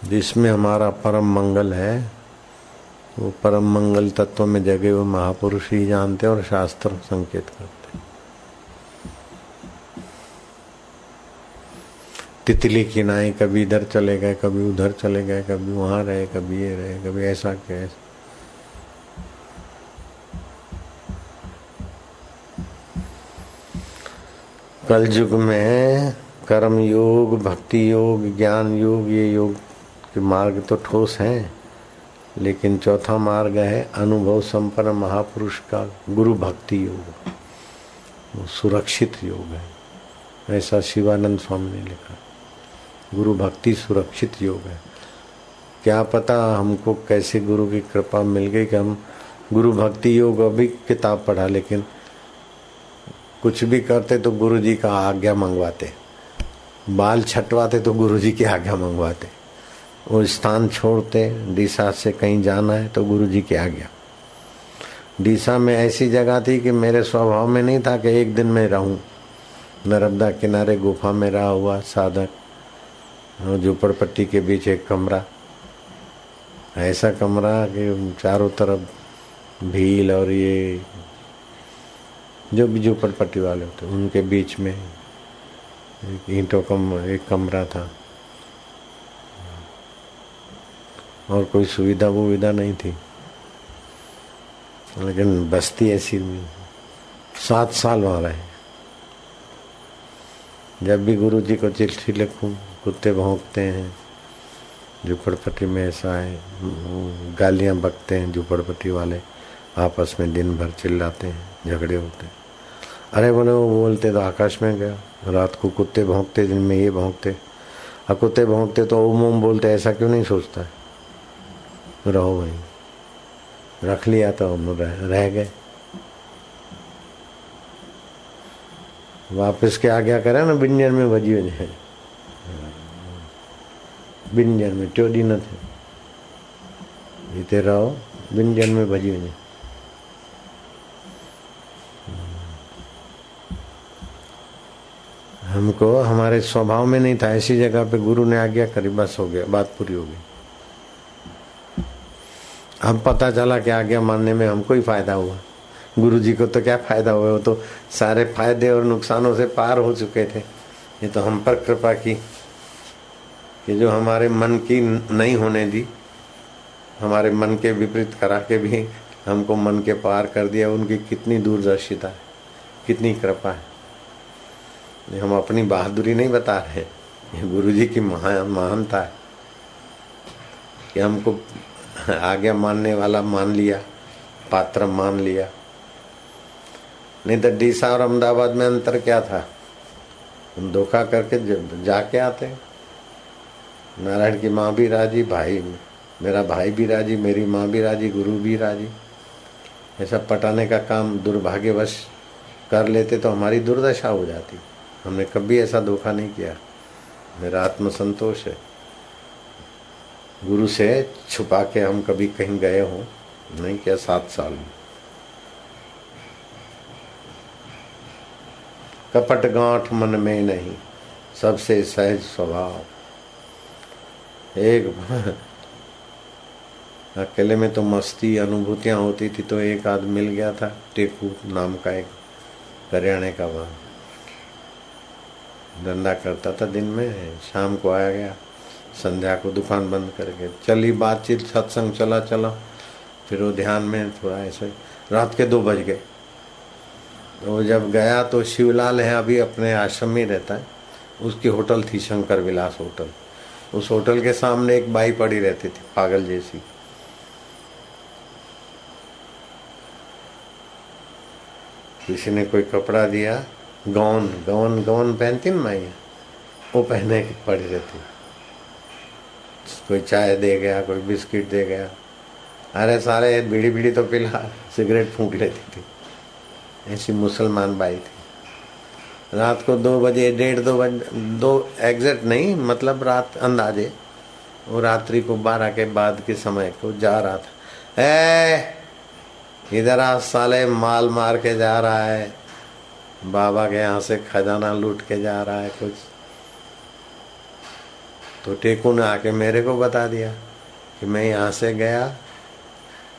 जिसमें हमारा परम मंगल है, वो परम मंगल तत्व में जगे हुए महापुरुष ही जानते और शास्त्र संकेत करते। तितली की नाई कभी इधर चले गए, कभी उधर चले गए, कभी वहाँ रहे, कभी ये रहे, कभी ऐसा क्या, ऐसा। कल युग में कर्म योग भक्ति योग, ज्ञान योग, ये योग के मार्ग तो ठोस हैं, लेकिन चौथा मार्ग है अनुभव संपन्न महापुरुष का गुरु भक्ति योग। वो सुरक्षित योग है, ऐसा शिवानंद स्वामी ने लिखा। गुरु भक्ति सुरक्षित योग है। क्या पता हमको कैसे गुरु की कृपा मिल गई कि हम गुरु भक्ति योग अभी किताब पढ़ा, लेकिन कुछ भी करते तो गुरु जी का आज्ञा मंगवाते, बाल छटवाते तो गुरु जी की आज्ञा मंगवाते। वो स्थान छोड़ते डीसा से कहीं जाना है तो गुरु जी की आज्ञा डीसा में ऐसी जगह थी कि मेरे स्वभाव में नहीं था कि एक दिन में रहूँ। नर्मदा किनारे गुफा में रहा हुआ साधक, झोपड़पट्टी के बीच एक कमरा। ऐसा कमरा कि चारों तरफ़ भील और ये जो भी झोपड़पट्टी वाले होते, उनके बीच में ईंटों का एक कमरा था। और कोई सुविधा वुविधा नहीं थी। लेकिन बस्ती ऐसी सात साल वहाँ रहे। जब भी गुरु जी को चिट्ठी लिखूं, कुत्ते भोंकते हैं, झुपड़पट्टी में ऐसा है, गालियाँ बकते हैं, झुपड़पट्टी वाले आपस में दिन भर चिल्लाते हैं, झगड़े होते हैं। अरे बोले, वो बोलते तो आकाश में गया। रात को कुत्ते भोंकते, दिन में ये भोंकते। और कुत्ते भोंकते तो ओम ओम बोलते, ऐसा क्यों नहीं सोचता? है रहो भाई रख लिया तो हम रह, गए। वापस के आज्ञा करे ना बिंजन में भजी वञे बिंजन में टियों ॾींहं न थे। हिते रहो बिंजन में भजी वञे हमको हमारे स्वभाव में नहीं था। ऐसी जगह पे गुरु ने आज्ञा करी बस हो गया बात पूरी हो गई। अब पता चला कि आज्ञा मानने में हमको ही फ़ायदा हुआ। गुरु जी को तो क्या फ़ायदा हुआ? वो तो सारे फ़ायदे और नुकसानों से पार हो चुके थे। ये तो हम पर कृपा की कि जो हमारे मन की नहीं होने दी, हमारे मन के विपरीत करा के भी हमको मन के पार कर दिया। उनकी कितनी दूरदर्शिता है, कितनी कृपा है। हम अपनी बहादुरी नहीं बता रहे ये गुरु जी की महान महानता है कि हमको आज्ञा मानने वाला मान लिया, पात्र मान लिया। नहीं तो डीसा और अहमदाबाद में अंतर क्या था? धोखा करके जाके आते नारायण की माँ भी राज़ी, भाई, मेरा भाई भी राज़ी, मेरी माँ भी राज़ी, गुरु भी राज़ी। ऐसा पटाने का काम दुर्भाग्यवश कर लेते तो हमारी दुर्दशा हो जाती। हमने कभी ऐसा धोखा नहीं किया। मेरा आत्मसंतोष है। गुरु से छुपा के हम कभी कहीं गए हो? नहीं, क्या सात साल में? कपट गांठ मन में नहीं, सबसे सहज स्वभाव। एक अकेले में तो मस्ती, अनुभूतियाँ होती थी तो एक आदमी मिल गया था, टेकू नाम का एक करियाने का वहाँ। धंधा करता था दिन में, शाम को आया गया। संध्या को दुकान बंद करके। चली बातचीत, सत्संग चला चला। फिर वो ध्यान में थोड़ा ऐसे, रात के दो बज गए। तो जब गया तो शिवलाल है, अभी अपने आश्रम में रहता है। उसकी होटल थी शंकर विलास होटल। उस होटल के सामने एक बाई पड़ी रहती थी, पागल जैसी। किसी ने कोई कपड़ा दिया, गौन गौन गौन पहनती ना माई वो पहने पड़ी रहती कोई चाय दे गया, कोई बिस्किट दे गया। अरे सारे बीड़ी बीड़ी तो पिला, सिगरेट फूक लेती थी। ऐसी मुसलमान बाई थी। रात को दो बजे, डेढ़ दो बजे, दो एग्जैक्ट नहीं मतलब रात अंदाजे, वो रात्रि को बारह के बाद के समय को जा रहा था। ए, इधर आ साले, माल मार के जा रहा है। बाबा के यहाँ से खजाना लूट के जा रहा है, कुछ तो टेकू ने आके मेरे को बता दिया कि मैं यहाँ से गया।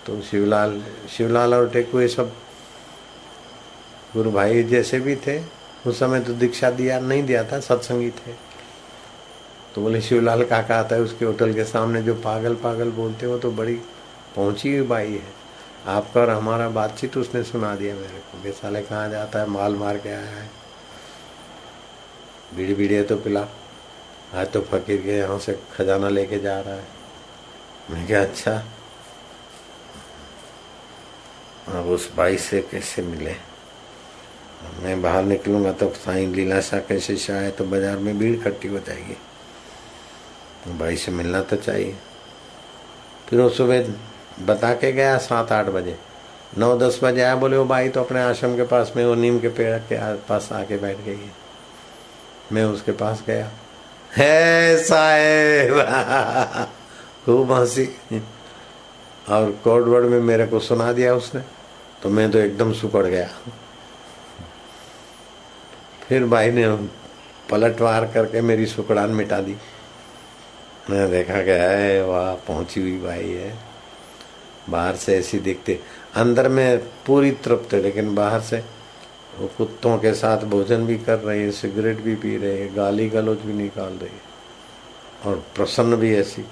तो शिवलाल शिवलाल और टेकू ये सब गुरु भाई जैसे भी थे, उस समय तो दीक्षा दिया, नहीं दिया था, सत्संगी थे। तो बोले, शिवलाल, काका आता है उसके होटल के सामने, जो पागल पागल बोलते हो तो बड़ी पहुँची हुई बाई है। आपका और हमारा बातचीत उसने सुना दिया मेरे को, कि साले कहाँ जाता है, माल मार के आया है। बीड़ी बीड़ी तो पिला। आज तो फकीर के यहाँ से खजाना लेके जा रहा है। मैं क्या अच्छा। अब उस बाई से कैसे मिले? मैं बाहर निकलूँगा तो साईं लीलाशाह के शिष्य आए तो बाज़ार में भीड़ इकट्ठी हो जाएगी। तो भाई से मिलना तो चाहिए। फिर वो सुबह बता के गया सात आठ बजे। नौ दस बजे आया, बोले, वो भाई तो अपने आश्रम के पास में, वो नीम के पेड़ के पास आके बैठ गई है। मैं उसके पास गया। है साहेब। खूब हँसी। और कोड वर्ड में मेरे को सुना दिया उसने तो मैं तो एकदम सुकड़ गया। फिर भाई ने पलटवार करके मेरी सुकड़ान मिटा दी। मैंने देखा कि है वाह, पहुँची हुई भाई है। बाहर से ऐसी दिखते। अंदर में पूरी तृप्त है लेकिन बाहर से वो कुत्तों के साथ भोजन भी कर रहे हैं, सिगरेट भी पी रहे हैं, गाली गलोच भी निकाल रही है और प्रसन्न भी ऐसी।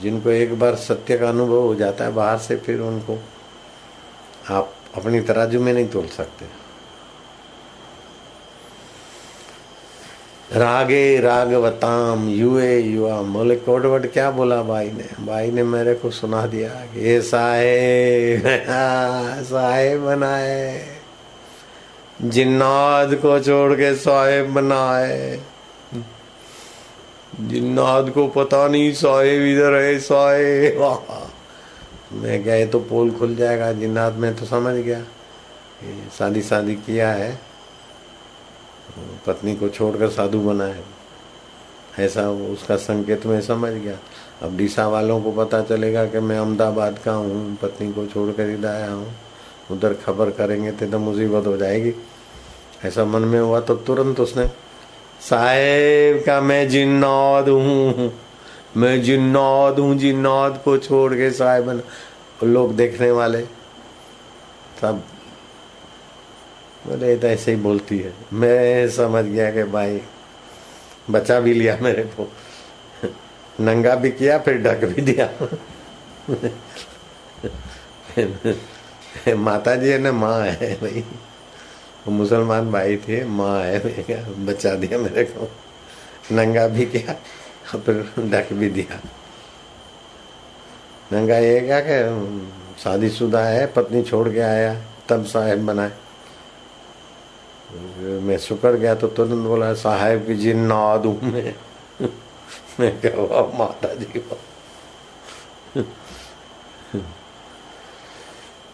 जिनको एक बार सत्य का अनुभव हो जाता है, बाहर से फिर उनको आप अपनी तराजू में नहीं तोल सकते। रागे रागवताम, युए युवा बोले कोटवट क्या बोला भाई ने? भाई ने मेरे को सुना दिया ये साहेब साहेब बनाए। जिन्नाद को छोड़ के साहेब बनाए। जिन्नाद को पता नहीं साहेब इधर है, साहेब। मैं गए तो पोल खुल जाएगा, जिन्नाद में तो समझ गया शादी शादी किया है। पत्नी को छोड़कर साधु बना है। ऐसा उसका संकेत में समझ गया। अब डीसा वालों को पता चलेगा कि मैं अहमदाबाद का हूँ पत्नी को छोड़कर इधर आया हूँ। उधर खबर करेंगे तो, तो मुसीबत हो जाएगी। ऐसा मन में हुआ तो तुरंत उसने साहेब का मैं जिन्नौद हूँ मैं जिन्नौद हूँ जिन्नौद को छोड़ के साहेब लोग देखने वाले। सब बोले तो ऐसे ही बोलती है। मैं समझ गया कि भाई, बचा भी लिया मेरे को। नंगा भी किया, फिर ढक भी दिया। माता जी है ना माँ है भाई। मुसलमान भाई थे, माँ है बचा दिया मेरे को। नंगा भी किया, फिर ढक भी दिया। नंगा ये क्या कि शादीशुदा है, पत्नी छोड़ के आया, तब साहेब बनाए। मैं शुक्र गया तो तुरंत बोला, साहेब की जी नाद हूँ मैं। मैं क्या माता जी को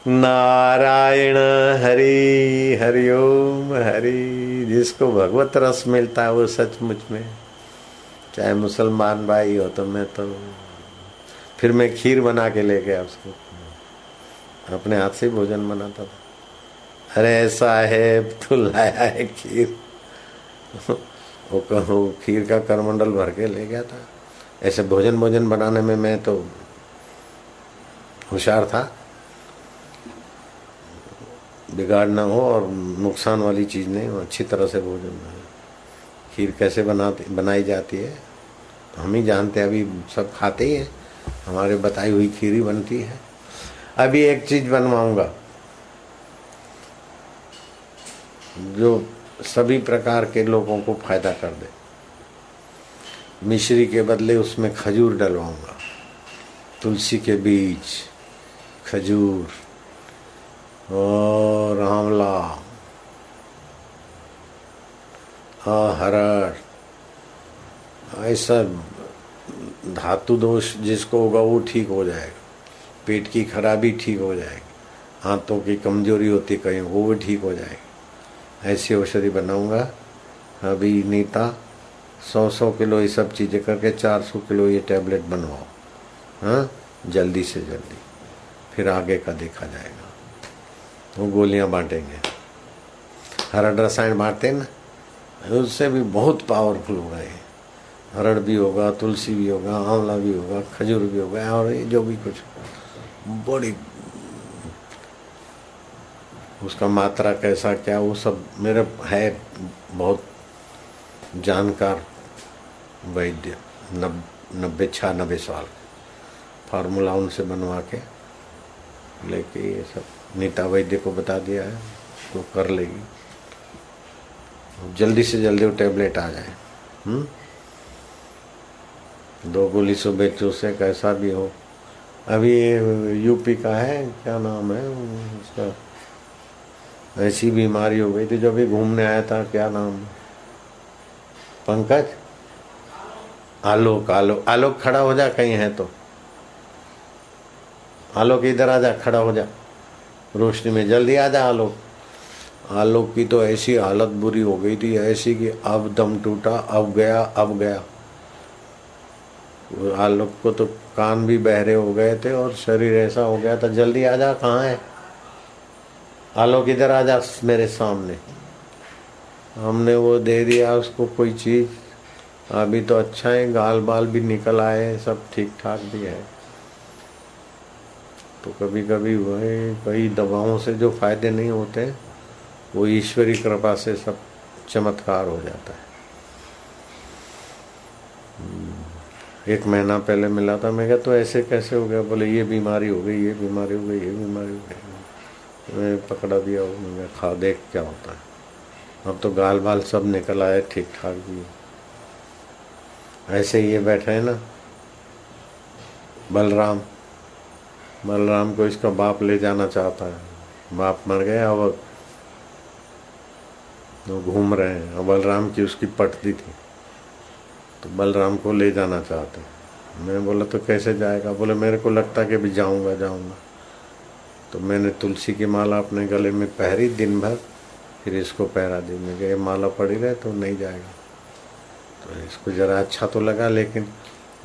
नारायण हरि हरिओम हरि, जिसको भगवत रस मिलता है वो सचमुच में। चाहे मुसलमान भाई हो तो मैं तो फिर मैं खीर बना के लेके उसको। अपने हाथ से भोजन बनाता था। अरे साहेब, तू लाया है खीर। वो कहो, खीर का करमंडल भर के ले गया था। ऐसे भोजन भोजन बनाने में मैं तो होशियार था। बिगाड़ ना हो और नुकसान वाली चीज़ नहीं हो, अच्छी तरह से भोजन खीर कैसे बनाती, बनाई जाती है? तो हम ही जानते हैं, अभी सब खाते ही हैं। हमारे बताई हुई खीर ही बनती है। अभी एक चीज़ बनवाऊँगा। जो सभी प्रकार के लोगों को फ़ायदा कर दे। मिश्री के बदले उसमें खजूर डलवाऊँगा। तुलसी के बीज, खजूर और आंवला हरड़ ऐसा धातु दोष जिसको होगा वो ठीक हो जाएगा। पेट की खराबी ठीक हो जाएगी। हाथों की कमज़ोरी होती कहीं वो भी ठीक हो जाएगी। ऐसी औषधि बनाऊँगा। अभी नीता सौ सौ किलो ये सब चीज़ें करके चार सौ किलो ये टैबलेट बनवाओ। हाँ? जल्दी से जल्दी। फिर आगे का देखा जाएगा। वो गोलियाँ बांटेंगे। हरड रसायन बांटते ना, उससे भी बहुत पावरफुल हो। गए हरड़ भी होगा, तुलसी भी होगा, आंवला भी होगा, खजूर भी होगा, और ये जो भी कुछ। बड़ी उसका मात्रा कैसा, क्या, वो सब मेरे है बहुत जानकार वैद्य, नब, नब्बे, छियानबे साल फार्मूला उनसे बनवा के लेके ये सब नीता वैद्य को बता दिया है तो कर लेगी। जल्दी से जल्दी वो टैबलेट आ जाए हुँ? दो गोली सुबह चूसे कैसा भी हो। अभी यूपी का है, क्या नाम है, उसका ऐसी बीमारी हो गई थी जब भी घूमने आया था, क्या नाम? पंकज? आलोक आलोक आलोक खड़ा हो जा कहीं है तो। आलोक इधर आ जा, खड़ा हो जा। रोशनी में, जल्दी आ जा आलोक। आलोक की तो ऐसी हालत बुरी हो गई थी, ऐसी कि अब दम टूटा, अब गया अब गया। आलोक को तो कान भी बहरे हो गए थे और शरीर ऐसा हो गया था, जल्दी आ जा, कहाँ है? आलोक, इधर आ जा मेरे सामने। हमने वो दे दिया उसको कोई चीज़। अभी तो अच्छा है गाल बाल भी निकल आए सब ठीक ठाक भी है। तो कभी कभी वह, कई दवाओं से जो फ़ायदे नहीं होते, वो ईश्वरी कृपा से सब चमत्कार हो जाता है। एक महीना पहले मिला था, मैं क्या तो ऐसे कैसे हो गया? बोले, ये बीमारी हो गई, ये बीमारी हो गई, ये बीमारी हो गई। मैं पकड़ा दिया मैं खा, देख क्या होता है। अब तो गाल बाल सब निकल आए ठीक ठाक भी ऐसे ये बैठे हैं ना, बलराम। बलराम को इसका बाप ले जाना चाहता है। बाप मर गया, अब वो घूम रहे हैं। और बलराम की उसकी पटती थी तो बलराम को ले जाना चाहते मैं बोला तो कैसे जाएगा? बोले, मेरे को लगता कि भी जाऊँगा जाऊँगा। तो मैंने तुलसी की माला अपने गले में पहरी दिन भर फिर इसको पहरा दी मैं ये माला पड़ी रहे तो नहीं जाएगा। तो इसको ज़रा अच्छा तो लगा, लेकिन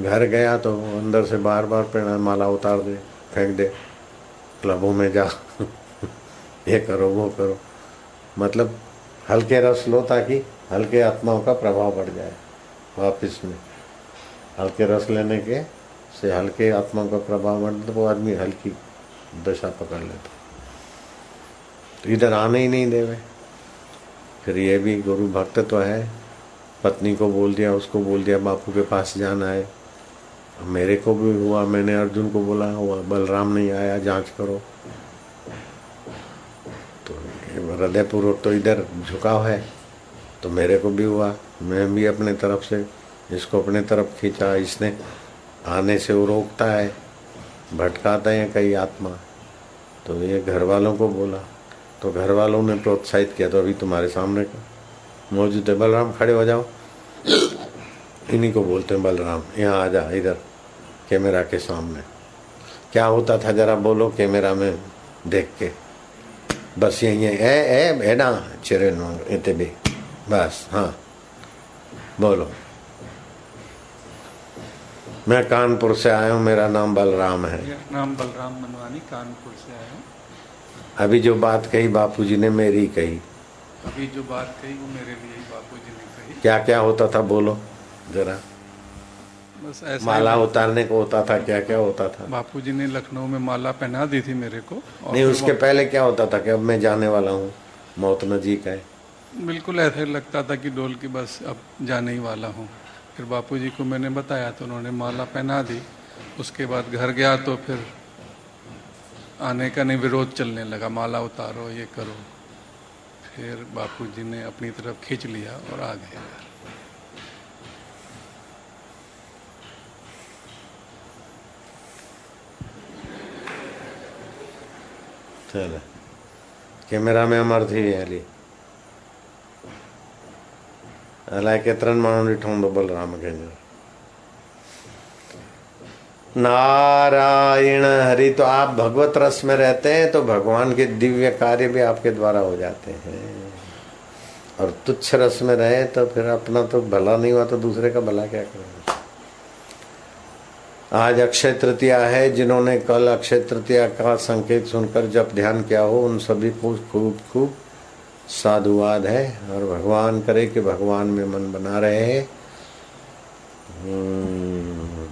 घर गया तो अंदर से बार बार पहना माला उतार दे, फेंक दे। क्लबों में जा। ये करो, वो करो। मतलब हल्के रस लो ताकि हल्के आत्माओं का प्रभाव बढ़ जाए वापिस में। हल्के रस लेने के से हल्के आत्माओं का प्रभाव बढ़ता तो वो आदमी हल्की दशा पकड़ लेता। तो इधर आने ही नहीं देवे। फिर ये भी गुरु भक्त तो है। पत्नी को बोल दिया, उसको बोल दिया, बापू के पास जाना है। मेरे को भी हुआ, मैंने अर्जुन को बोला, हुआ, बलराम नहीं आया, जाँच करो। तो हृदयपूर्वक तो इधर झुकाव है। तो मेरे को भी हुआ, मैं भी अपने तरफ़ से, इसको अपने तरफ़ खींचा, इसने आने से वो रोकता है। भटकाते हैं कई आत्मा। तो ये घर वालों को बोला तो घर वालों ने प्रोत्साहित किया तो अभी तुम्हारे सामने का मौजूद है, बलराम, खड़े हो जाओ। इन्हीं को बोलते हैं, बलराम, यहाँ आ जा, इधर, कैमरा के सामने। क्या होता था, जरा बोलो कैमरा में देख के। बस यही है। ए ए बेटा चिरे इतने भी बस हाँ बोलो। मैं कानपुर से आया हूँ मेरा नाम बलराम है। नाम बलराम मनवानी कानपुर से आया हूँ। अभी जो बात कही बापूजी ने मेरी कही। अभी जो बात कही वो मेरे लिए बापूजी ने कही। क्या क्या होता था बोलो जरा। बस ऐसा माला उतारने को होता था क्या क्या होता था? बापूजी ने लखनऊ में माला पहना दी थी मेरे को और नहीं उसके पहले क्या होता था कि अब मैं जाने वाला हूँ मौत नजीक है। बिल्कुल ऐसे लगता था कि डोल की बस अब जाने ही वाला हूँ। फिर बापूजी को मैंने बताया तो उन्होंने माला पहना दी। उसके बाद घर गया तो फिर आने का नहीं विरोध चलने लगा। माला उतारो, ये करो। फिर बापूजी ने अपनी तरफ़ खींच लिया और आ गए। चलो। कैमरा में अमर थी हली अलाए केतिरनि माण्हुनि ॾिठो हूंदो बलराम खे नारायण हरि तो आप भगवत रस में रहते हैं तो भगवान के दिव्य कार्य भी आपके द्वारा हो जाते हैं। और तुच्छ रस में रहे तो फिर अपना तो भला नहीं हुआ तो दूसरे का भला क्या करेंगे? आज अक्षय तृतीया है, जिन्होंने कल अक्षय तृतीया का संकेत सुनकर जब ध्यान किया हो, उन सभी को खूब खूब साधुवाद है और भगवान करे कि भगवान में मन बना रहे हम्म,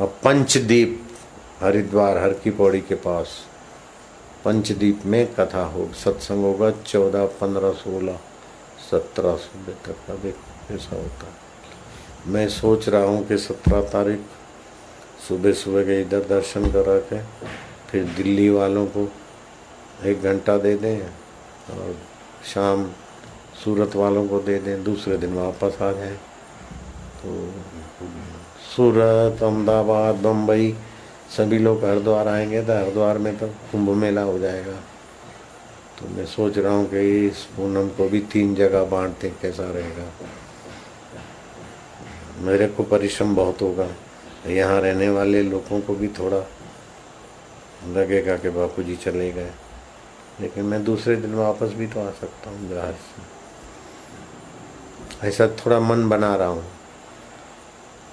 और पंचदीप हरिद्वार हर की पौड़ी के पास। पंचदीप में कथा हो सत्संग होगा चौदह पंद्रह सोलह सत्रह सुबह तक का देखो कैसा होता है। मैं सोच रहा हूँ कि सत्रह तारीख सुबह सुबह के इधर दर्शन करा के फिर दिल्ली वालों को एक घंटा दे दें और शाम सूरत वालों को दे दें, दूसरे दिन वापस आ जाए। तो सूरत, अहमदाबाद बम्बई सभी लोग हरिद्वार आएँगे तो हरिद्वार में तो कुंभ मेला हो जाएगा। तो मैं सोच रहा हूँ कि इस पूनम को भी तीन जगह बांट दें कैसा रहेगा। मेरे को परिश्रम बहुत होगा। यहाँ रहने वाले लोगों को भी थोड़ा लगेगा कि बापू जी चले गए। लेकिन मैं दूसरे दिन वापस भी तो आ सकता हूँ जहाज़ से ऐसा थोड़ा मन बना रहा हूँ।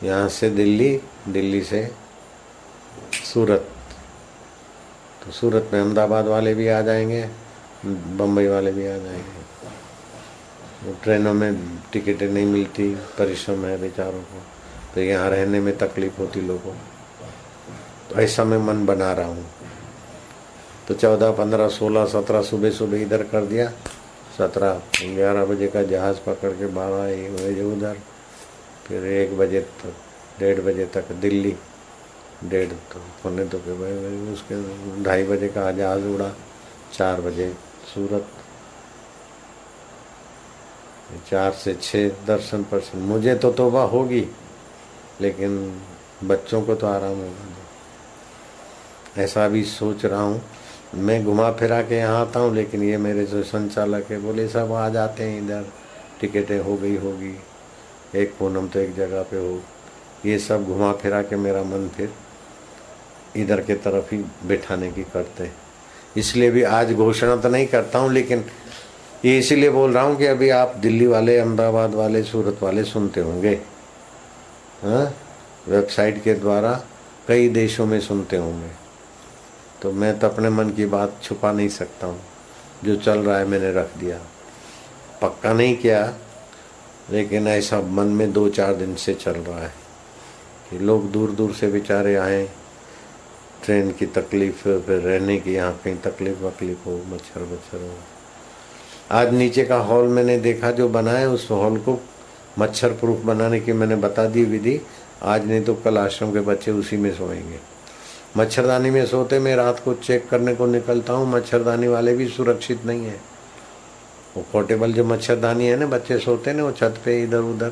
यहाँ से दिल्ली दिल्ली से सूरत। तो सूरत में अहमदाबाद वाले भी आ जाएँगे बम्बई वाले भी आ जाएँगे। वो ट्रेनों में टिकटें नहीं मिलती, परिश्रम है बेचारों को। तो यहाँ रहने में तकलीफ़ होती लोगों को। तो ऐसा मैं मन बना रहा हूँ। तो चौदह, पंद्रह, सोलह, सत्रह, सुबह सुबह इधर कर दिया। सत्रह, ग्यारह बजे का जहाज़ पकड़ के बारह एक बजे उधर। फिर एक बजे तक, डेढ़ बजे तक दिल्ली। डेढ़ तो पौने तो के बजे उसके ढाई बजे का जहाज़ उड़ा। चार बजे सूरत। चार से छः दर्शन पर्शन मुझे तो तोबा होगी, लेकिन बच्चों को तो आराम होगा। ऐसा भी सोच रहा हूँ मैं घुमा फिरा के यहाँ आता हूँ, लेकिन ये मेरे जो संचालक है, बोले, सब आ जाते हैं इधर। टिकटें हो गई होगी। एक पूनम तो एक जगह पे हो। ये सब घुमा फिरा के मेरा मन फिर इधर के तरफ़ ही बैठाने की करते। इसलिए भी आज घोषणा तो नहीं करता हूँ, लेकिन ये इसीलिए बोल रहा हूँ कि अभी आप दिल्ली वाले, अहमदाबाद वाले, सूरत वाले सुनते होंगे। हाँ? वेबसाइट के द्वारा कई देशों में सुनते होंगे। तो मैं तो अपने मन की बात छुपा नहीं सकता हूँ। जो चल रहा है मैंने रख दिया। पक्का नहीं किया, लेकिन ऐसा मन में दो चार दिन से चल रहा है कि लोग दूर दूर से बेचारे आए। ट्रेन की तकलीफ़, फिर रहने की यहाँ कहीं तकलीफ़ वकलीफ हो, मच्छर वच्छर हो। आज नीचे का हॉल मैंने देखा जो बनाया उस हॉल को मच्छर प्रूफ बनाने की मैंने बता दी विधि। आज नहीं तो कल आश्रम के बच्चे उसी में सोएँगे। मच्छरदानी में सोते मैं रात को चेक करने को निकलता हूँ, मच्छरदानी वाले भी सुरक्षित नहीं है। वो पोर्टेबल जो मच्छरदानी है ना, बच्चे सोते ना, वो छत पे इधर उधर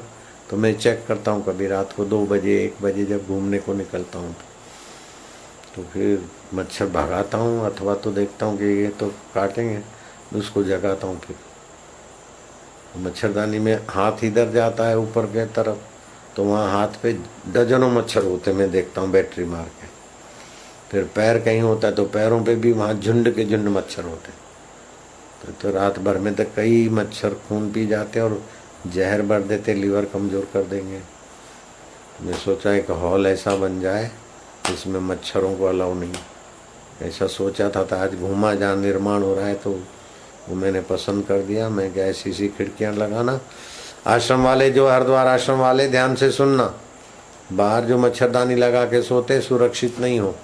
तो मैं चेक करता हूँ कभी रात को दो बजे, एक बजे जब घूमने को निकलता हूँ। तो फिर मच्छर भगाता हूँ, अथवा तो देखता हूँ कि ये तो काटेंगे उसको जगाता हूँ फिर। मच्छरदानी में हाथ इधर जाता है ऊपर के तरफ़ तो वहाँ हाथ पे डजनों मच्छर होते मैं देखता हूँ बैटरी मार के। फिर पैर कहीं होता है तो पैरों पे भी वहाँ झुंड के झुंड मच्छर होते। हैं तो, तो रात भर में तो कई मच्छर खून पी जाते और जहर भर देते लीवर कमज़ोर कर देंगे। मैं सोचा एक हॉल ऐसा बन जाए जिसमें मच्छरों को अलाउ नहीं। ऐसा सोचा था, था आज घूमा जहाँ निर्माण हो रहा है तो वो मैंने पसंद कर दिया। मैं क्या ऐसी सी खिड़कियाँ लगाना। आश्रम वाले जो हरिद्वार आश्रम वाले ध्यान से सुनना। बाहर जो मच्छरदानी लगा के सोते सुरक्षित नहीं हो।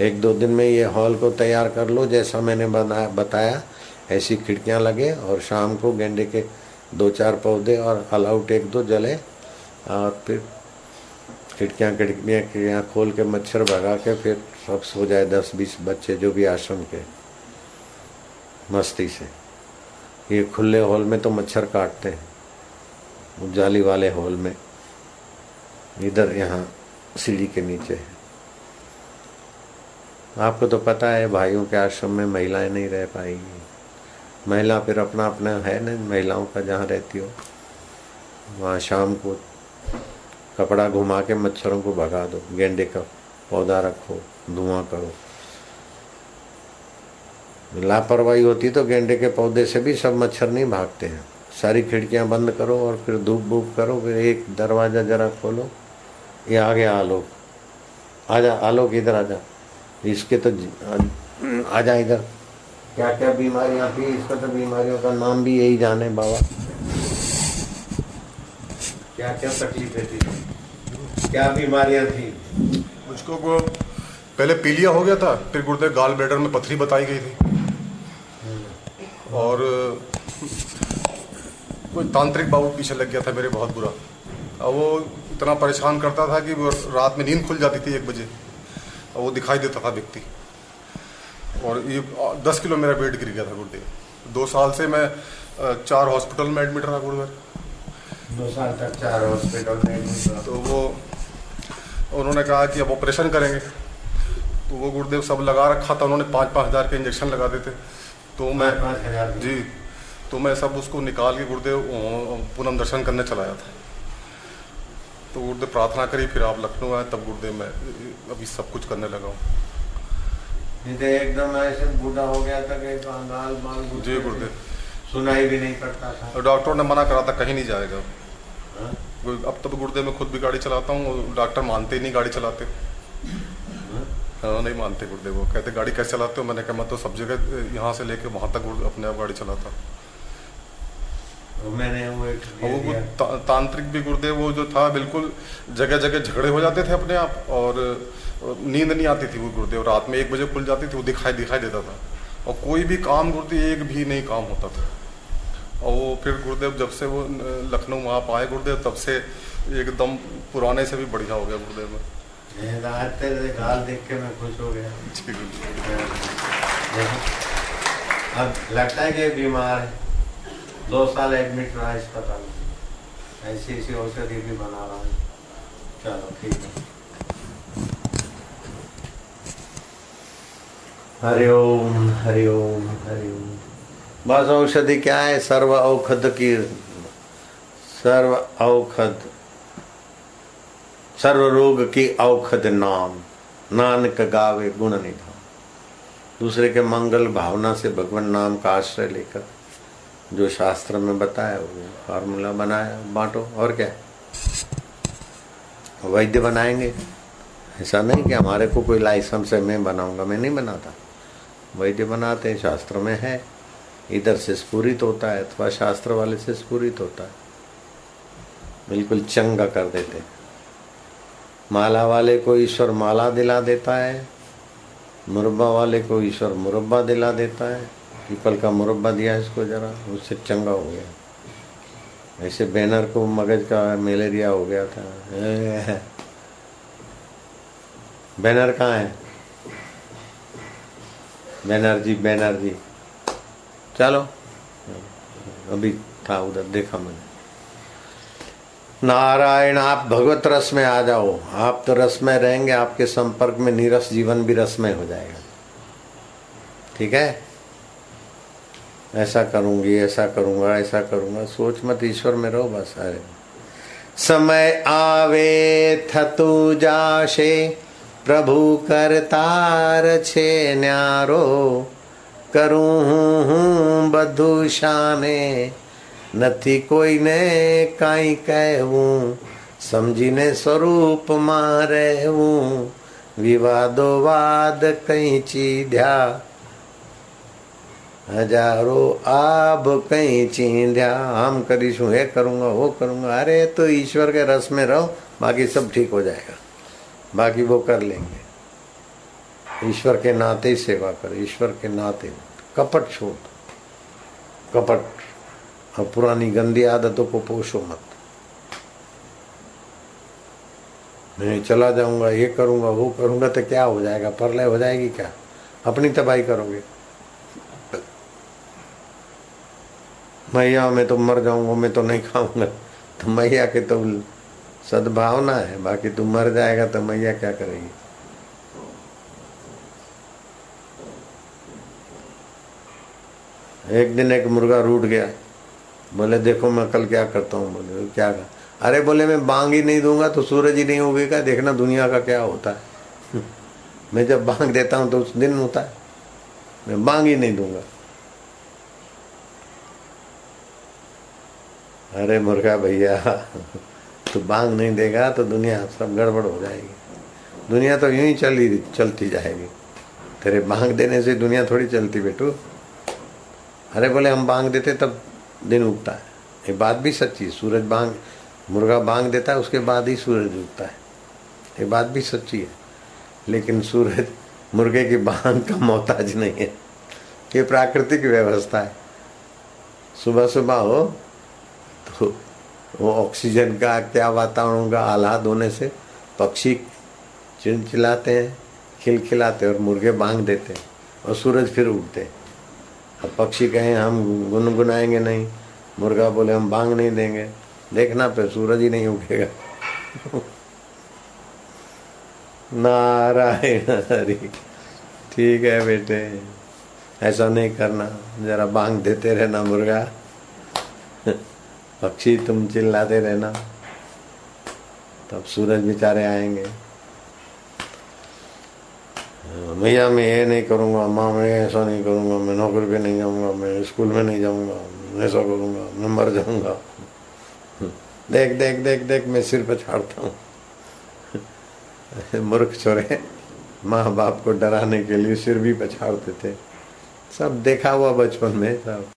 एक दो दिन में ये हॉल को तैयार कर लो, जैसा मैंने बनाया बताया। ऐसी खिड़कियाँ लगे और शाम को गेंडे के दो चार पौधे और अलाउट एक दो जले। और फिर खिड़कियाँ खिड़कियाँ खिड़कियाँ खोल के मच्छर भगा के फिर सब सो जाए, दस बीस बच्चे जो भी आश्रम के। मस्ती से। ये खुले हॉल में तो मच्छर काटते हैं। जाली वाले हॉल में। इधर यहाँ, सीढ़ी के नीचे। है आपको तो पता है, भाइयों के आश्रम में महिलाएँ नहीं रह पाएँगी। महिला फिर अपना अपना है ना, महिलाओं का जहाँ रहती हो। वहाँ शाम को कपड़ा घुमा के मच्छरों को भगा दो गेंडे का पौधा रखो, धुआँ करो। लापरवाही होती तो गेंडे के पौधे से भी सब मच्छर नहीं भागते हैं। सारी खिड़कियाँ बंद करो और फिर धूप भूप करो, फिर एक दरवाज़ा जरा खोलो। ये आ गया आलोक आजा आलोक इधर आजा। इसके तो आ जाए इधर। क्या क्या बीमारियाँ थी इसका तो बीमारियों का नाम भी यही जाने बाबा। क्या क्या तकलीफें थी क्या बीमारियाँ थी? मुझको वो पहले पीलिया हो गया था फिर गुर्दे गाल ब्लेडर में पथरी बताई गई थी। और कोई तांत्रिक बाबू पीछे लग गया था मेरे बहुत बुरा। अब वो इतना परेशान करता था कि वो रात में नींद खुल जाती थी एक बजे। और वो दिखाई देता था व्यक्ति। और ये दस किलो मेरा वेट गिर गया था गुर्दे दो साल से मैं चार हॉस्पिटल में एडमिट रहा गुरुद्वार दो साल तक चार हॉस्पिटल में तो वो उन्होंने कहा कि अब ऑपरेशन करेंगे। तो वो गुरुदेव सब लगा रखा था उन्होंने पाँच पाँच हज़ार के इंजेक्शन लगा देते। तो मैं जी तो मैं सब उसको निकाल के गुरुदेव पूनम दर्शन करने चलाया था। तो गुरुदेव प्रार्थना करी फिर आप लखनऊ आए तब गुरुदेव मैं अभी सब कुछ करने लगा हूँ। एकदम ऐसे बूढ़ा हो गया था कि गाल बाल जी गुरुदेव। सुनाई भी नहीं पड़ता था। और डॉक्टर ने मना करा था कहीं नहीं जाएगा। हाँ? अब तब गुरुदेव में खुद भी गाड़ी चलाता हूँ डॉक्टर मानते ही नहीं गाड़ी चलाते। हाँ? नहीं मानते गुरुदेव वो कहते गाड़ी कैसे चलाते हो? मैंने कहा मैं तो सब जगह यहाँ से लेके वहाँ तक अपने आप गाड़ी चलाता मैंने वो एक वो ता, तांत्रिक भी गुरुदेव वो जो था बिल्कुल जगह जगह झगड़े हो जाते थे अपने आप और नींद नहीं आती थी वो गुरुदेव। रात में एक बजे खुल जाती थी वो दिखाई दिखाई देता था। और कोई भी काम गुरुदेव एक भी नहीं काम होता था। और वो फिर गुरुदेव जब से वो लखनऊ वहाँ आए गुरुदेव तब से एकदम पुराने से भी बढ़िया हो गया गुरुदेव। में ये आज तेरे गाल देख के मैं खुश हो गया। अब लगता है कि बीमार है। दो साल एडमिट रहा अस्पताल में। ऐसी ऐसी औषधि भी बना रहा है। चलो, ठीक है। हरिओम हरिओम हरिओम बस औषधि क्या है? सर्व औखद की सर्व औखद। सर्व रोग की औखद नाम। नानक गावे गुण निधान। दूसरे के मंगल भावना से भगवान नाम का आश्रय लेकर जो शास्त्र में बताया, वो फार्मूला बनाया, बांटो, और क्या? वैद्य बनाएँगे। ऐसा नहीं कि हमारे को कोई लाइसेंस है, मैं बनाऊँगा, मैं नहीं बनाता। वैद्य बनाते हैं, शास्त्र में है। इधर से स्फूरित होता है, अथवा शास्त्र वाले से स्फूरित होता है। बिल्कुल चंगा कर देते माला वाले को ईश्वर माला दिला देता है, मुरब्बा वाले को ईश्वर मुरब्बा दिला देता है। पीपल का मुरब्बा दिया इसको जरा, उससे चंगा हो गया। ऐसे बैनर को मगज का मलेरिया हो गया था। बैनर कहाँ है? बैनर्जी बैनर्जी चलो। अभी था उधर, देखा मैंने। नारायण, आप भगवत रस में आ जाओ। आप तो रस में रहेंगे, आपके संपर्क में नीरस जीवन भी रसमय हो जाएगा। ठीक है? ऐसा करूंगी ऐसा करूंगा ऐसा करूंगा सोच मत ईश्वर में रहो बस अरे समय आवे थतु जाशे પ્રભુ કરતાર છે ન્યારો કરું હું બધું શાને નથી કોઈને કાંઈ કહેવું સમજીને સ્વરૂપમાં રહેવું વિવાદો વાદ કઈ ચીધ્યા हजारो आप कहीं ચીંધ્યા हम કરીશું ये करूँगा, वो करूँगा। अरे तो ईश्वर के रस में रहो, बाकी सब ठीक हो जाएगा। बाकी वो कर लेंगे। ईश्वर के नाते सेवा करो, ईश्वर के नाते कपट छोड़ दो। कपट। और पुरानी गंदी आदतों को पोषो मत। मैं चला जाऊँगा, ये करूँगा, वो करूँगा तो क्या हो जाएगा? परलय हो जाएगी क्या? अपनी तबाही करोगे? मैया, मैं तो मर जाऊँगा, मैं तो नहीं खाऊँगा। तो मैया के तो सद्भावना है, बाकी तू मर जाएगा तो मैया क्या करेगी? एक दिन एक मुर्गा रूट गया। बोले, देखो मैं कल क्या करता हूँ? बोले, क्या कर अरे बोले, मैं बांग ही नहीं दूँगा तो सूरज ही नहीं उगेगा, देखना दुनिया का क्या होता है। मैं जब बांग देता हूँ तो उस दिन होता है। मैं बांग ही नहीं दूँगा। अरे मुर्गा भैया तो बांग नहीं देगा तो दुनिया सब गड़बड़ हो जाएगी। दुनिया तो यूँ ही चली, चलती जाएगी। तेरे बांग देने से दुनिया थोड़ी चलती बेटू। अरे बोले, हम बांग देते तब दिन उगता है। ये बात भी सच्ची सूरज बांग, मुर्गा बांग देता है, उसके बाद ही सूरज उगता है। ये बात भी सच्ची है। लेकिन सूरज, मुर्गे की बांग का मोहताज नहीं है। ये प्राकृतिक व्यवस्था है। सुबह सुबह हो तो वो ऑक्सीजन का क्या वातावरण का आह्लाद होने से पक्षी चिलचिलाते हैं, खिलखिलाते और मुर्गे बांग देते हैं और सूरज फिर उगते हैं। अब पक्षी कहें, हम गुनगुनाएँगे नहीं। मुर्गा बोले, हम बांग नहीं देंगे। देखना पे सूरज ही नहीं उगेगा। नारायण हरि। ठीक है बेटे, ऐसा नहीं करना। जरा बांग देते रहना मुर्गा। पक्षी तुम चिल्लाते रहना। तब सूरज बेचारे आएँगे। भैया मैं ये नहीं करूँगा, माँ, मैं ऐसा नहीं करूँगा, मैं नौकरी पे नहीं जाऊँगा, मैं स्कूल में नहीं जाऊँगा, मैं ऐसा करूँगा, मैं मर जाऊँगा। देख देख देख देख, मैं सिर पर छाड़ता हूँ। मूर्ख छोरे, माँ बाप को डराने के लिए सिर भी पछाड़ते थे। सब देखा हुआ बचपन में सब